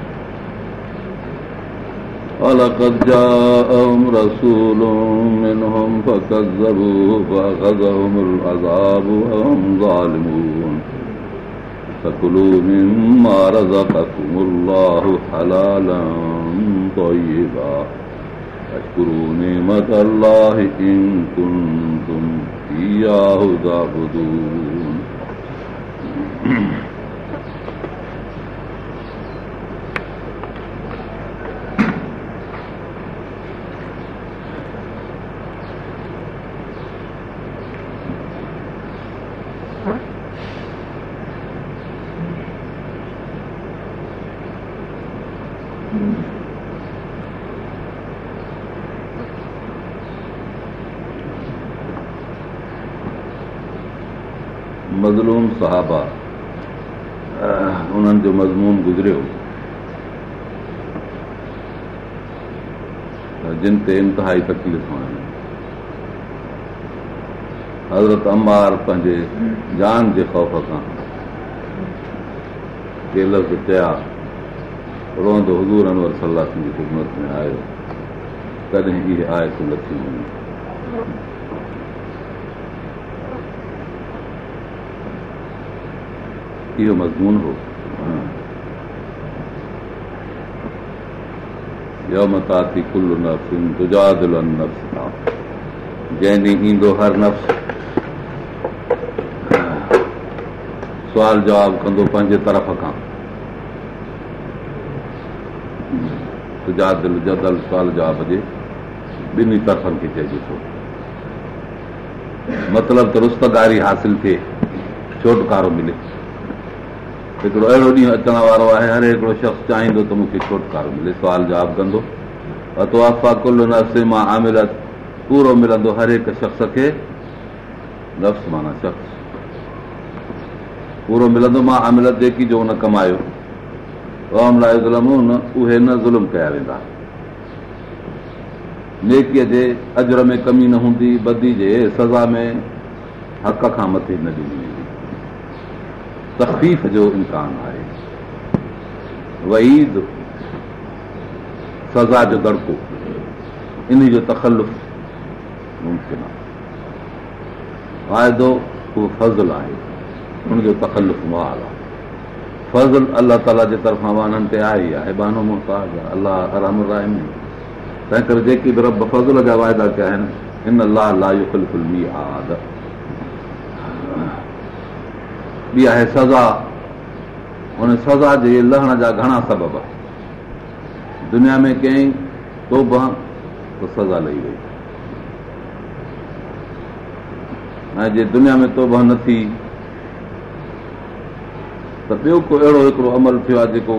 ولقد جاءهم رسول منهم فكذبوا فأخذهم العذاب وهم ظالمون सकुलूी आरद कलाहले कुहुदा उन्हनि जो मज़मून गुज़रियो जिन ते इंतिहाई तकलीफ़ूं आहिनि हज़रत अमार पंहिंजे जान जे ख़ौफ़ सां खां हज़ूर अनवर सलाह सिंधी ख़िदमत में आयो कॾहिं ई हायतूं नथियूं वञनि इहो मज़मून हो जंहिं ॾींहुं ईंदो हर नफ़्स सुवाल जवाब कंदो पंहिंजे तरफ़ खां तुजादल जदल सुवाल जवाब जे ॿिन्ही तरफ़नि खे चइजे थो मतिलब त रुस्तारी हासिल थिए छोटकारो मिले हिकिड़ो अहिड़ो ॾींहुं अचण वारो आहे हर हिकिड़ो शख्स चाहींदो त मूंखे छुटकारो मिले सुवाल जवाबु कंदो अतो आफ़ा कुल न से मां आमिलत पूरो मिलंदो हर हिकु शख़्स खे हुन कमायो ओम लाइ ज़ुल्म उहे न ज़ुल्म कया वेंदा नेकीअ जे अजर में कमी न हूंदी बदी जे सज़ा में हक़ खां मथे न ॾींदी तकलीफ़ जो इम्कान आहे वईद सज़ा जो दड़को इन जो तखल मुमकिन आहे वाइदो उहो फज़ल आहे हुनजो तखलफ़ माल आहे फज़ल अलाह ताला जे तरफ़ां वाननि ते आहे बानो मुहताज़ आहे अलाह तंहिं करे जेकी बि रब फज़ल जा वाइदा कया आहिनि हिन लाइ आदत ॿी आहे सज़ा हुन सज़ा जे लहण जा घणा सबब दुनिया में कंहिं तोबह त सज़ा लही वई ऐं जे दुनिया में तोबह न थी त ॿियो को अहिड़ो हिकिड़ो अमल थियो आहे जेको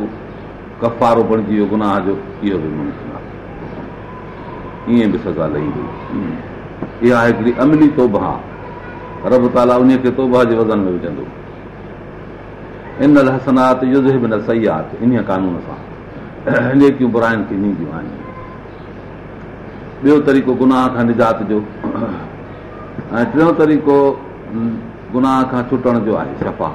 कफ़ारो बणिजी वियो गुनाह जो इहो बि मुमकिन आहे ईअं बि सज़ा लही वई इहा हिकिड़ी अमली तोबा रब ताला उन खे तोबा जे वज़न में विझंदो निजात गुनाह खां छुटण जो आहे शफ़ा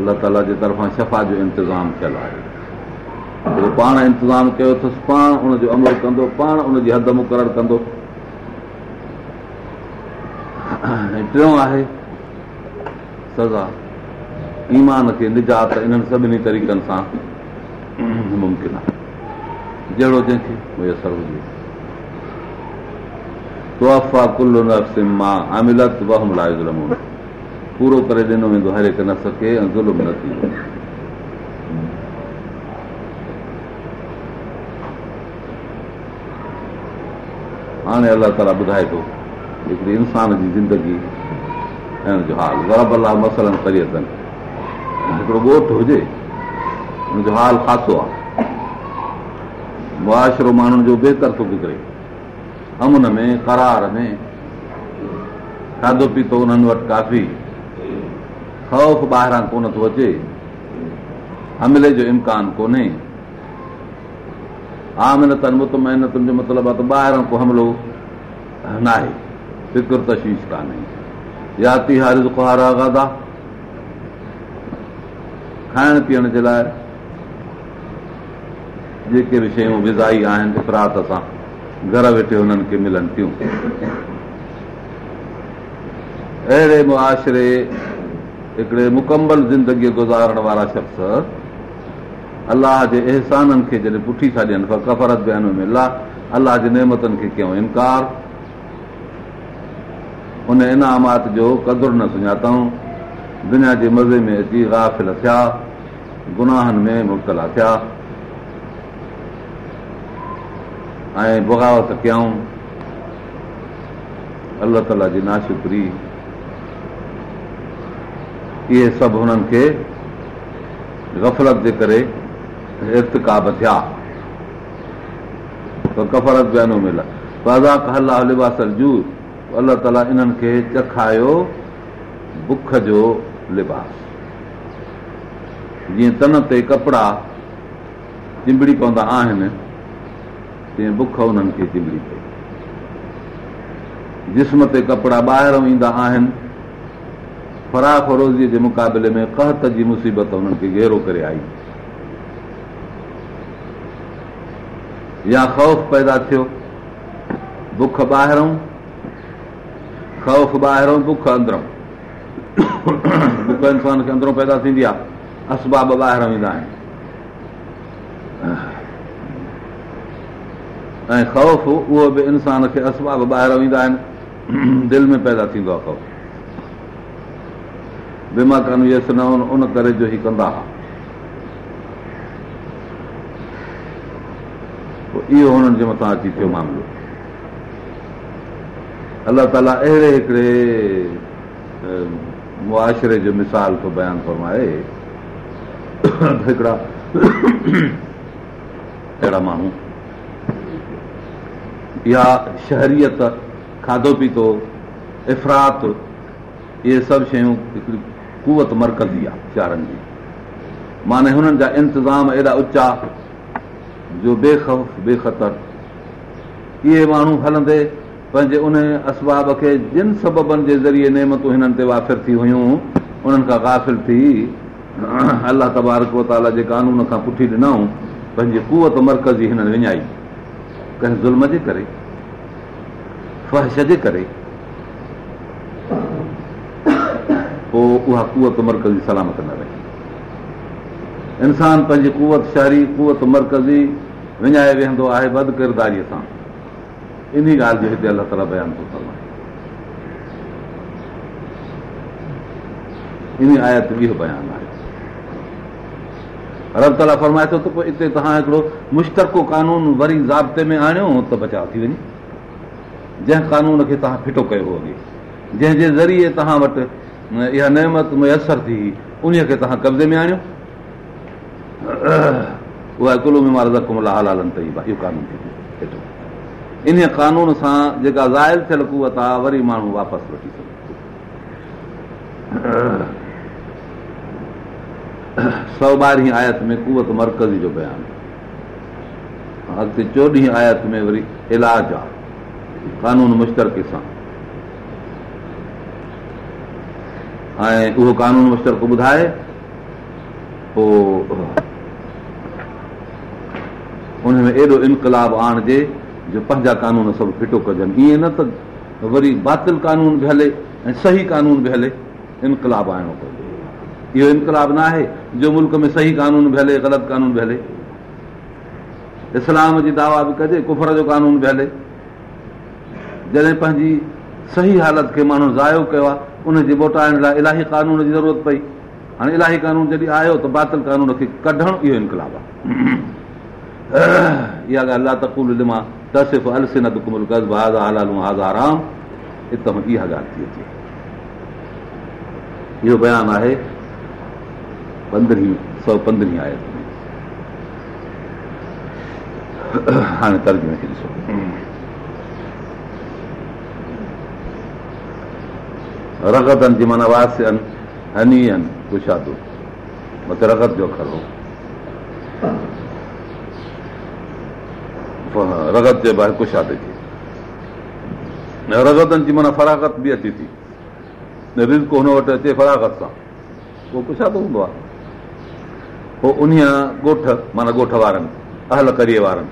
अलाह ताला जे तरफ़ां शफ़ा जो इंतिज़ाम कयल आहे जेको पाण इंतज़ाम कयो अथसि पाण उनजो अमल कंदो पाण उनजी हद मुक़ररु कंदो टियों आहे सज़ा ईमान खे निजात इन्हनि सभिनी तरीक़नि सां मुमकिन आहे जहिड़ो जंहिंखे पूरो करे ॾिनो दोहिरे त न सघे हाणे अलाह ताला ॿुधाए थो हिकिड़ी इंसान जी ज़िंदगी हाल ज़र मसलनि हिकिड़ो ॻोठ हुजे हुनजो हाल ख़ासो आहे मुआशिरो माण्हुनि जो बहितर थो गुज़िरे अमुन में करार में खाधो पीतो उन्हनि वटि काफ़ी ख़ौफ़ ॿाहिरां कोन थो अचे हमले जो इम्कान कोन्हे आमिनतनि महिनतुनि जो मतिलबु आहे त ॿाहिरां को हमिलो न आहे फिक्र तशवीश कान्हे खाइण पीअण जे लाइ जेके बि शयूं विज़ाई आहिनि इफ़रात सां घर वेठे हुननि खे मिलनि थियूं अहिड़े मुआशिरे हिकिड़े मुकमल ज़िंदगीअ गुज़ारण वारा शख़्स अलाह जे अहसाननि खे जॾहिं पुठी छा ॾियनि पर कफ़रत बि आहिनि अलाह अलाह जे नेमतनि खे कयूं इनकार उन इनामात जो कदुरु न सुञातऊं दुनिया जे मज़े में अची गाफ़िल थिया गुनाहनि में मुबतला थिया ऐं बग़ावत कयाऊं अलाह ताला जी नाशुक्री इहे सभु हुननि खे गफ़लत जे करे इर्ता थिया त कफ़रत बि अनो अलाह ताला इन्हनि खे चखायो बुख जो लिबास जीअं तन ते कपिड़ा चिंबड़ी पवंदा आहिनि तीअं बुख उन्हनि खे चिंबड़ी पई जिस्म ते कपिड़ा ॿाहिरां ईंदा आहिनि फराख रोज़ीअ जे मुक़ाबले में कहत जी मुसीबत उन्हनि खे घेरो करे आई या ख़ौफ़ पैदा थियो बुख ॿाहिरो ख़ौफ़ ॿाहिरो बुख अंदर इंसान खे अंदरो पैदा थींदी आहे असबाब ॿाहिरि वेंदा आहिनि ऐं ख़ौफ़ उहो बि इंसान खे असबाब ॿाहिरि वेंदा आहिनि दिलि में पैदा थींदो आहे ख़ौफ़ बीमा कान वियसि न उन करे जो ई कंदा हुआ इहो हुननि जे मथां अची थियो मामिलो अलाह ताला अहिड़े हिकिड़े मुआशरे जो मिसाल थो बयानु फरमाए हिकिड़ा अहिड़ा माण्हू या शहरत खाधो पीतो इफ़रात इहे सभु शयूं हिकिड़ी कुवत मर्कज़ी आहे चारनि जी माने हुननि जा इंतिज़ाम एॾा उचा जो बेखफ़ बेखतर इहे माण्हू हलंदे पंहिंजे उन असबाब खे जिन सबबनि जे ज़रिए नेमतूं हिननि ते वाफ़िर थी हुयूं उन्हनि खां गाफ़िल थी अलाह तबारक ताला जे कानून खां पुठी ॾिनऊं पंहिंजी कुवत मर्कज़ी हिननि विञाई कंहिं ज़ुल्म जे करे फहश जे करे पोइ उहा कुवत मर्कज़ी सलामत न रही इंसान पंहिंजी कुवत शहरी कुवत मर्कज़ी विञाए वेहंदो आहे बद किरदारीअ सां इन ॻाल्हि जो हिते अलाह ताला बयान फरमाए थो त पोइ हिते तव्हां हिकिड़ो मुश्तरको कानून वरी ज़ाब्ते में आणियो त बचाव थी वञे जंहिं कानून खे तव्हां फिटो कयो हो अॻे जंहिंजे ज़रिए तव्हां वटि इहा नेमत मुयसरु थी उन खे तव्हां कब्ज़े में आणियो उहा कुलो में मां रज़ कुमला तई भाई इहो कानून थी फिटो इन कानून सां जेका ज़ाहिर थियल कुवत आहे वरी माण्हू वापसि वठी सघे सौ ॿारहीं आयत में कुवत मर्कज़ जो बयानु अॻिते चोॾहीं आयत में वरी इलाज आहे कानून मुश्तरके सां ऐं उहो कानून मुश्तरक ॿुधाए पोइ उनमें एॾो इनकलाब आणिजे जो पंहिंजा कानून सभु फिटो कजनि ईअं न त वरी बातिल कानून बि हले ऐं सही कानून बि हले इनकलाब आणिणो पवंदो इहो इनकलाब न आहे जो मुल्क में सही कानून बि हले ग़लति कानून बि हले इस्लाम जी दावा बि कजे कुफर जो कानून बि हले जॾहिं पंहिंजी सही हालति खे माण्हू ज़ायो कयो आहे उनजे मोटाइण लाइ इलाही कानून जी ज़रूरत पई हाणे इलाही कानून जॾहिं आयो त बातिल कानून खे कढणु इहो इनकलाब आहे इहा ॻाल्हि हाणे ॾिसो रगत आहिनि हनी आहिनि मथे रगत जो खरो रगत जे भा कुशादे जे रगतनि जी माना फराकत बि अचे थी रिज़ हुन वटि अचे फराकत सां उहो कुशादो हूंदो आहे पोइ उन ॻोठ माना ॻोठ वारनि अहल करीअ वारनि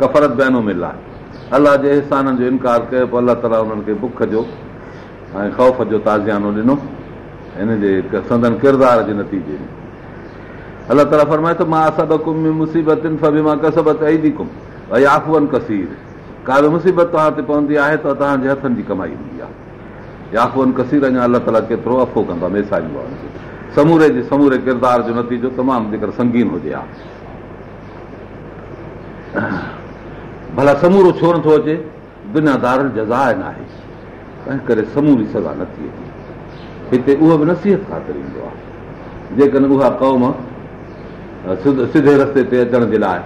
कफ़रत बहनो आहे अलाह जे अहसाननि जो इनकार कयो पोइ अलाह ताला हुननि खे बुख जो ऐं ख़ौफ़ जो ताज़ियानो ॾिनो हिन जे संदन किरदार जे नतीजे में अलाह ताला फरमाए थो मां सबक़ु मुसीबतुनि सां बि मां कबकी कमु ऐं कसीर का बि मुसीबत तव्हां ते पवंदी आहे त तव्हांजे हथनि जी कमाई हूंदी आहे कसीर अञा अलाह ताला केतिरो अफ़ो कंदो आहे समूरे जे समूरे किरदार जो नतीजो तमामु जेकर संगीन हुजे हा भला समूरो छो नथो अचे दुनियादार जज़ाइ न आहे तंहिं करे समूरी सज़ा नथी अचे हिते उहो बि नसीहत ख़ातिर ईंदो आहे जेकॾहिं उहा क़ौम सिधे रस्ते ते अचण जे लाइ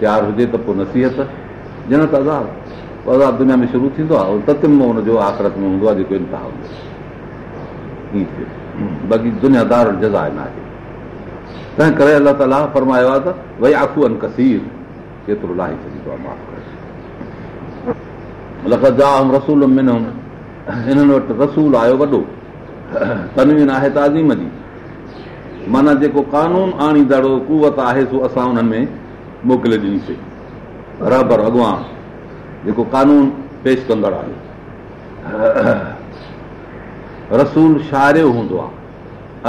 तयारु हुजे त पोइ नसीहत ॼण त अज़ाब अज़ाब दुनिया में शुरू थींदो आहे हुनजो आख़िरत में हूंदो आहे जेको इंतिहा हूंदो आहे बाक़ी दुनियादार जज़ा न आहे तंहिं करे अलाह ताला फरमायो आहे त भई आखू अन कसीर केतिरो लाही छॾींदो आहे माफ़ करे रसूल मिन हिननि वटि रसूल आयो वॾो तनवीन आहे त आज़ीम जी माना जेको कानून आणींदड़ कुवत आहे सो असां उन्हनि में मोकिले ॾिनीसीं बराबरि अॻवान जेको कानून पेश कंदड़ आहे रसूल शारेओ हूंदो आहे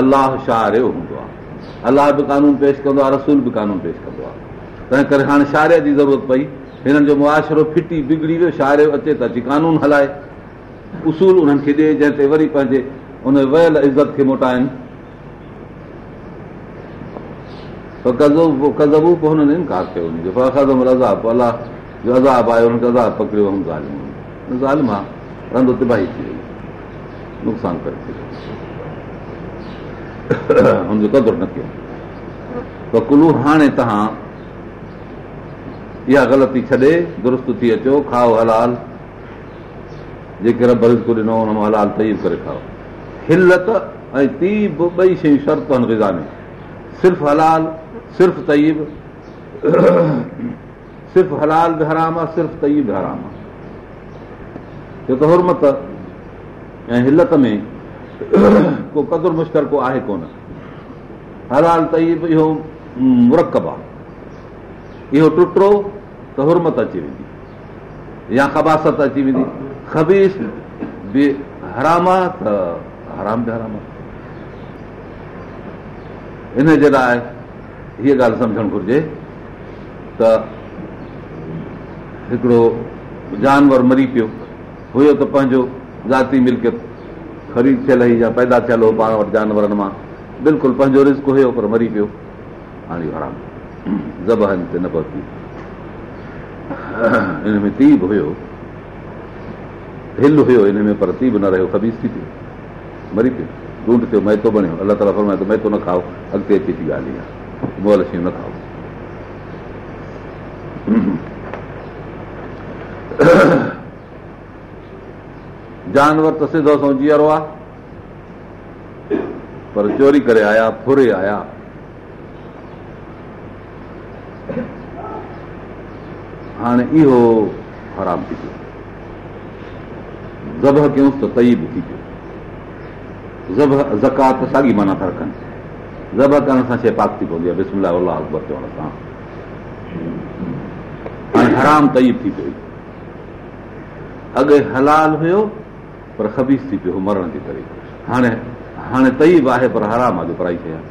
अलाह शारेयो हूंदो आहे अलाह बि कानून पेश कंदो आहे रसूल बि कानून पेश कंदो आहे तंहिं करे हाणे शारे जी ज़रूरत पई हिननि जो मुआशिरो फिटी बिगड़ी वियो शारे अचे त अची कानून हलाए उसूल उन्हनि खे ॾिए जंहिं ते वरी पंहिंजे उन वयल इज़त खे मोटाइनि कज़बू कोन काज़म अलाह जो पकड़ियो रंधो तिबाही थी वई नुक़सान करे कुलू हाणे तव्हां इहा ग़लती छॾे दुरुस्त थी अचो खाओ हलाल जेके रिज़ ॾिनो हुन मां हलाल तयूं करे खाओ हिलत ऐं ती बि ॿई शयूं शर्त आहिनि में सिर्फ़ु हलाल सिर्फ़ु तईब सिर्फ़ु हलाल बि हराम आहे सिर्फ़ु बि हराम आहे छो त हुरमत ऐं हिलत में को क़दुरु मुश्कर को आहे कोन हलाल तईब इहो मुरकब आहे इहो टुटो त हुरमत अची वेंदी या कबासत अची वेंदी ख़बीस बि हराम आहे त हराम बि हराम आहे इन जे लाइ हीअ ॻाल्हि सम्झणु घुरिजे त हिकिड़ो जानवर मरी पियो हुयो त पंहिंजो जाती मिल्कियत ख़रीद थियल ई या पैदा थियल हो पाण वटि जानवरनि मां बिल्कुलु पंहिंजो रिस्क हुयो पर मरी पियो हाणे हराम ज़बहनि ते न पहुती हिन में तीब हुयो हिल हुयो हिन में पर तीब न रहियो ख़बीस थी पियो मरी पियो ढूंड थियो मैतो बणियो अलाह ताला फरमाए त मैतो न खाओ अॻिते अची थी ॻाल्हि इहा शयूं नथा जानवर त सिधो सो जीअरो आहे पर चोरी करे आया फुरे आया हाणे इहो ख़राब थी पियो ज़ब कयूंसि त तईब थी पियो ज़ब ज़कात साॻी माना था रखनि ज़बर करण सां शइ पाक थी पवंदी आहे चवण सां हाणे हराम तयब थी अॻे हलाल हुयो पर ख़बीस थी पियो मरण जे करे हाणे हाणे तयब आहे पर हराम आहे पराई शइ आहे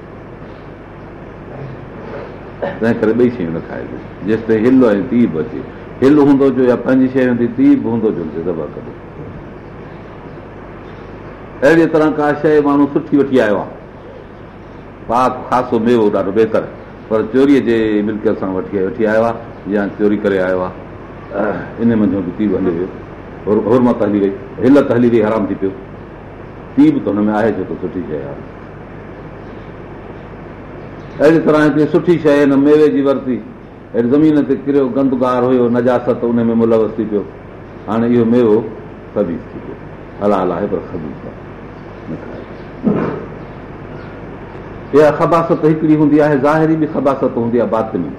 तंहिं करे ॿई शयूं न खाइजे जेसि ताईं हिल ऐं तीब अचे हिल हूंदो जो या पंहिंजी शइ हूंदी तीब हूंदो जो ज़बर कजो अहिड़ी तरह का शइ माण्हू सुठी वठी आयो आहे पाक ख़ासो मेवो ॾाढो बहितर पर चोरीअ जे मिल्क सां वठी वठी आयो आहे या चोरी करे आयो आहे इन मंझो बि तीब हली वियो हुरमत हली वई हिल त हली वई आराम थी पियो तीब त हुन में आहे छो त सुठी शइ आहे अहिड़ी तरह हिते सुठी शइ हिन मेवे जी वरिती अहिड़ी ज़मीन ते किरियो गंदगार हुयो नजासत उन में मुलवस थी पियो हाणे इहो मेवो तबीज़ थी पियो हलाल आहे पर इहा ख़बासत हिकिड़ी हूंदी आहे ज़ाहिरी बि ख़बासत हूंदी आहे बातमी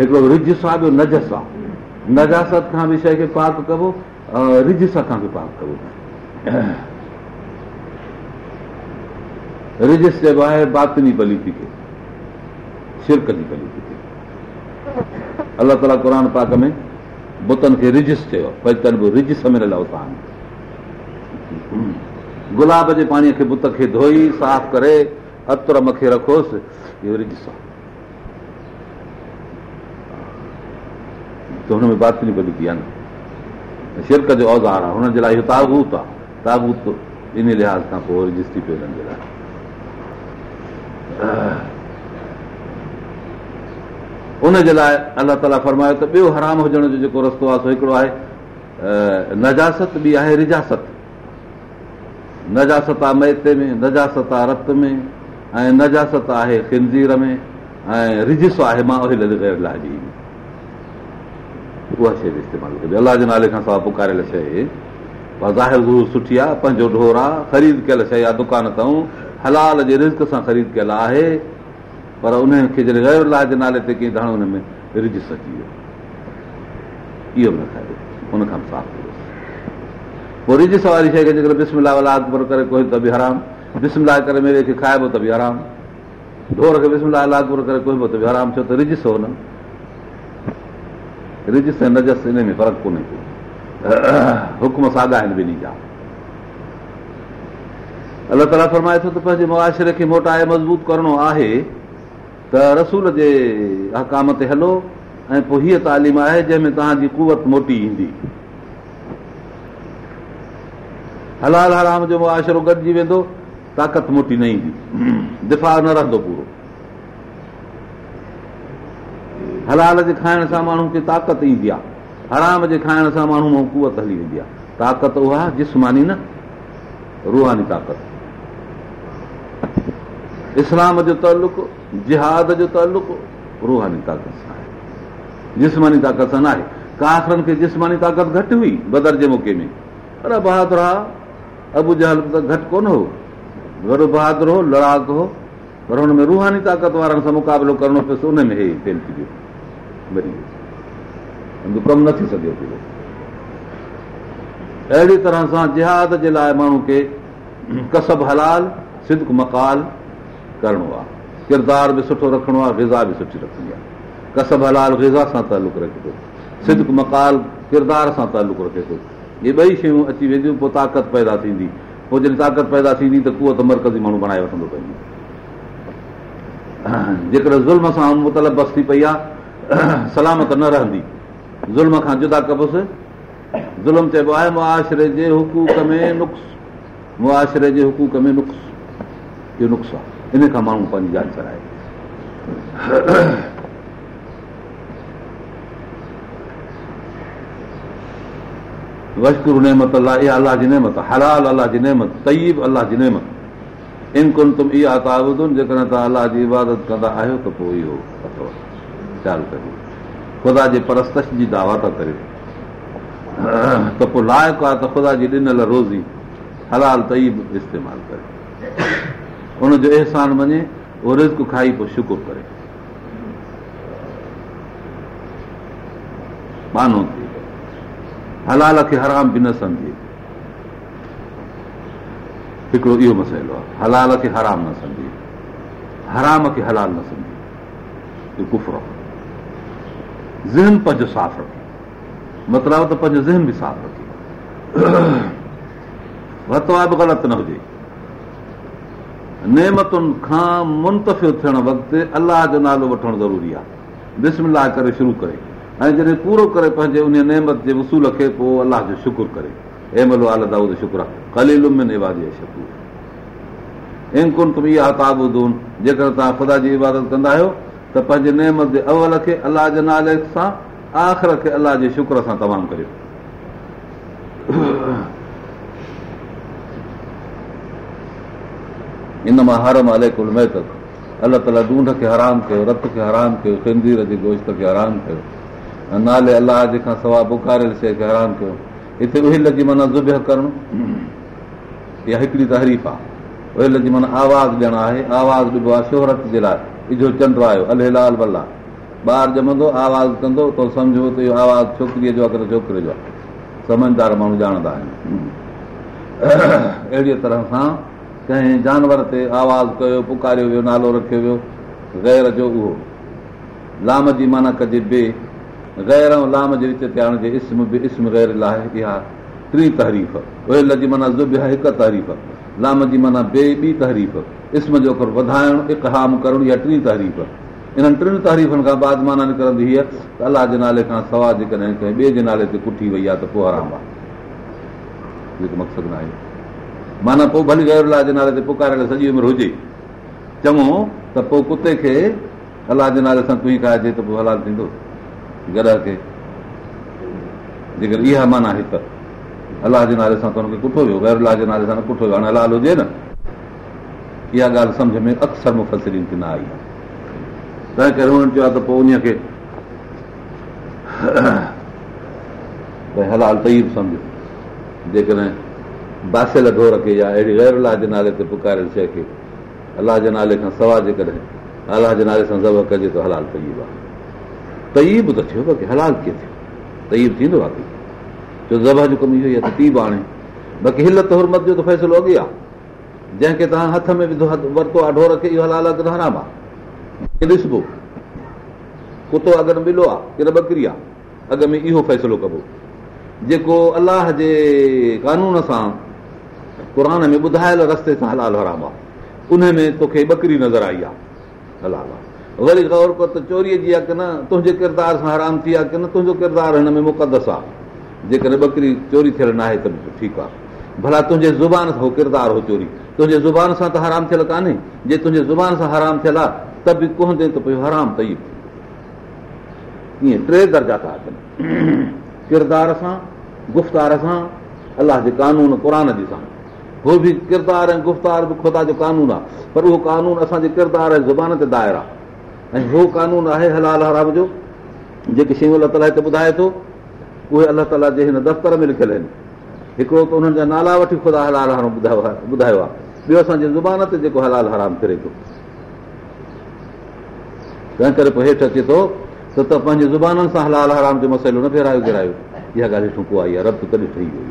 हिकिड़ो रिज सां ॿियो नजस आहे नजासत खां बि शइ खे पाक कबो रिज खां बि पाक कबो रिजिस चइबो आहे बातमी बली पीके शिरकली अलाह ताला क़ुर पाक में बुतनि खे रिजिस चयो पइ त रिज मिलियल गुलाब जे पाणीअ खे बुत खे धोई साफ़ करे अतुर मथे रखोसि इहो वरी ॾिसो त हुन में हुनमें बाथलियूं आहे न शिरक जो औज़ार आहे हुनजे लाइ इहो ताबूत आहे ताबूत इन लिहाज़ खां पोइ वरी ॾिसी पियो हिननि उनजे लाइ अलाह ताला फरमायो त ॿियो हराम हुजण जो जेको रस्तो आहे सो हिकिड़ो आहे नजासत बि आहे रिजासत नजासत आहे मैते में नजासत आहे रत में ऐं नजासत आहे ऐं रिजिस आहे मां अलाह खां सवाइ पुकारियल शइ आहे पंहिंजो आहे ख़रीद कयल शइ आहे हलाल जे रिज़ सां ख़रीद कयल आहे पर जॾहिं गैर गैरला जे नाले ते कई त रिजिस अची वियो इहो नथा पोइ रिजिस वारी शइ खे जेकॾहिं खाइबो त बि आराम ढोर खे फ़र्क़ु कोन्हे को हुकुम साॻा अलाह ताला फरमाए थो त पंहिंजे मुआशरे खे मोटाए मज़बूत करणो आहे त रसूल जे हकाम ते हलो ऐं पोइ हीअ तालीम आहे जंहिंमें तव्हांजी कुवत मोटी ईंदी हलाल हराम जो मुआशिरो गॾिजी वेंदो ताक़त मोटी न ईंदी दिफ़ा न रहंदो पूरो हलाल जे खाइण सां माण्हुनि खे ताक़त ईंदी आहे हराम जे खाइण सां माण्हू कुवत हली वेंदी आहे ताक़त उहा जिस्मानी न रूहानी ताक़त इस्लाम जो तालुक़ु जिहाद जो तुक़ु रूहानी ताक़त सां आहे जिस्मानी ताक़त सां न आहे कासरनि खे जिस्मानी ताक़त घटि हुई बदर जे मौक़े में अड़े बहादु अबु जल त घटि कोन हो वॾो बहादुर हो लड़ाक हो पर हुन में रूहानी ताक़त वारनि सां मुक़ाबिलो करिणो पियो उन में हे फेल थी वियो हुनजो कमु न थी सघियो पियो अहिड़ी तरह सां जिहाद जे लाइ माण्हू खे कसब हलाल सिदक मकाल करिणो आहे किरदारु बि सुठो रखिणो आहे गिज़ा बि सुठी रखणी आहे कसब हलाल गिज़ा सां तालुक रखे थो सिदक मकाल किरदार सां तालुक रखे थो इहे ॿई शयूं अची वेंदियूं पोइ ताक़त पैदा थींदी पोइ जॾहिं ताक़त पैदा थींदी त कुअ त मर्कज़ी माण्हू जेकॾहिं बस थी पई आहे सलामत न रहंदी ज़ुल्म खां जुदा कबुसि ज़ुल्म चइबो आहे इन खां माण्हू पंहिंजी जान छॾाए वशकुर हलाल अलाह जी नेमत नेमत तयब अलाह जी इन कुन तुम इहा ताबुदुन जेकॾहिं तव्हां अलाह जी इबादत कंदा आहियो त पोइ इहो अथव ख़्यालु करियो ख़ुदा जे परस्तश जी दावा था करियो त पोइ लाइक़ु आहे त ख़ुदा जी ॾिनल रोज़ी हलाल तयब इस्तेमालु करे हुनजो अहसान मञे उहो रिज़क खाई पोइ शुकुरु करे मानो थी हलाल खे हराम बि न सम्झी हिकिड़ो इहो मसइलो आहे हलाल खे हराम न حلال हराम खे हलाल न सम्झी गुफ़र ज़हन पंहिंजो साफ़ रखो मतिलबु त पंहिंजो ज़हन बि साफ़ रखियो वतवा बि ग़लति न हुजे नेमतुनि खां मुंतफ़ि थियण वक़्तु अलाह जो नालो वठणु ज़रूरी आहे ॾिसमिलाह करे शुरू करे ऐं जॾहिं पूरो करे पंहिंजे उन नेमत जे वसूल खे पोइ अलाह जो शुक्र करे एमल दाऊद आहे कलील में तुम इहा ताबुदून जेकर तव्हां ख़ुदा जी इबादत कंदा आहियो त पंहिंजे नेमत जे अवल खे अलाह जे नाले सां आख़िर खे अलाह जे शुक्र सां तमामु करियो इन मां हर ताला ढूंढ खे हराम कयो रत खे हराम कयो संजीर जे गोश्त खे हराम कयो नाले अलाह जे खां सवाइ पुकारियल शइ खे हैरान कयो हिते उहे लॻी माना करणु हिकिड़ी तहरीफ़ आहे उहे लॻी माना आवाज़ु ॾियणु आहे आवाज़ु ॾिबो आहे शोहरत जे लाइ इजो चंड आयो अल लाल अला ॿार ॼमंदो आवाज़ु कंदो त सम्झो त इहो आवाज़ु छोकिरीअ जो आहे की छोकिरे जो आहे समझदार माण्हू ॼाणंदा आहिनि अहिड़ीअ तरह सां कंहिं जानवर ते आवाज़ु कयो पुकारियो वियो नालो रखियो वियो ग़ैर जो उहो लाम जी माना कजे बे गैर ऐं लाम जे विच ते आण इस्म बि इस्म गैर लाहे इहा टी तहरीफ़ वेल तहरीफ़ जी माना ॿिए ॿी तहरीफ़ इस्म जो अख़र वधाइणु इक करणु इहा टी तहरीफ़ इन्हनि टिनि तारीफ़नि खां बाद माना निकिरंदी हीअ त अलाह जे नाले खां सवा कंहिं ॿिए जे नाले ते कुटी वई आहे त पोइ आराम आहे मक़सदु न आहे माना पोइ भली गैर अलाह जे नाले ते पुकारियल सॼी उमिरि हुजे चङो त पोइ कुते खे अलाह जे नाले सां तूं ई खाइजे त पोइ हलाल थींदो गरह खे जेकर इहा माना हिकु अलाह जे नाले सां त हुनखे कुठो वियो ग़ैर अलाह जे नाले सां कुठो वियो हाणे अलाल हुजे न इहा ॻाल्हि सम्झ में अक्सर मुफ़सरीन न आई तंहिं करे हुननि आहे त पोइ उन खे भई हलाल तईब सम्झ जेकॾहिं बासियल ढोर खे या अहिड़ी ग़ैर अलाह जे नाले ते पुकारियल शइ खे अलाह जे नाले खां सवाइ जेकॾहिं अलाह जे नाले सां ज़ब कजे त हलाल तइब आहे तइब त थियो बाक़ी हलाल कीअं थियो तइब थींदो आहे कमु इहो ई आहे त तीब आणे बाक़ी हिल त हुत जो त फ़ैसिलो अॻे आहे जंहिंखे तव्हां हथ में विधो वरितो आहे ढोर खे इहो हलाल आहे त हराम आहे ॾिसबो कुतो अगरि मिलो आहे की न बकरी आहे अॻ में इहो फ़ैसिलो कबो जेको अलाह जे कानून सां क़ुर में ॿुधायल रस्ते सां हलाल हराम आहे उन में तोखे ॿकरी नज़र आई आहे हलाल आहे वरी गौर कर त चोरीअ जी आहे की न तुंहिंजे किरदार सां हराम थी आहे की न तुंहिंजो किरदारु हिन में मुक़दस आहे जेकॾहिं ॿकरी चोरी थियल न आहे त ठीकु आहे भला तुंहिंजे ज़ुबान सां उहो किरदारु हो चोरी तुंहिंजे ज़ुबान सां त हराम थियल कान्हे जे तुंहिंजे ज़ुबान सां हराम थियल आहे त बि कोन त पियो हराम त ईअं टे दर्जा था अचनि किरदार सां गुफ़्तार सां अलाह जे कानून क़ुर जी सां हू बि किरदारु ऐं गुफ़्तार बि ख़ुदा जो कानून आहे पर उहो क़ानून असांजे किरदार ऐं ज़ुबान ते दायर आहे ऐं हू कानून आहे हलाल हराम जो जेके शयूं अलाह ताला हिते ॿुधाए थो उहे अलाह ताला जे हिन दफ़्तर में लिखियल आहिनि हिकिड़ो त उन्हनि जा नाला वठी ख़ुदा हलाल ॿुधायो ॿुधायो आहे ॿियो असांजे ज़ुबान ते जेको हलाल हराम फिरे थो तंहिं करे पोइ हेठि अचे थो त त पंहिंजे ज़ुबाननि सां हलाल हराम जो मसइलो न फेरायो इहा ॻाल्हि हेठि को आई आहे कॾहिं ठही वई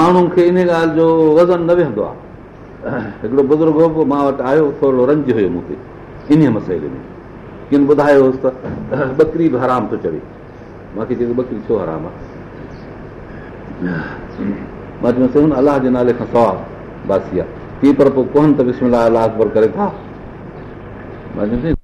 माण्हुनि खे इन ॻाल्हि जो वज़न न वेहंदो आहे हिकिड़ो बुज़ुर्ग हो मां वटि आयो थोरो रंज हुयो मूंखे त बकरीब हराम थो चवे मूंखे अलाह जे नाले खां सवा बासी आहे पोइ कोन ताह अकबर करे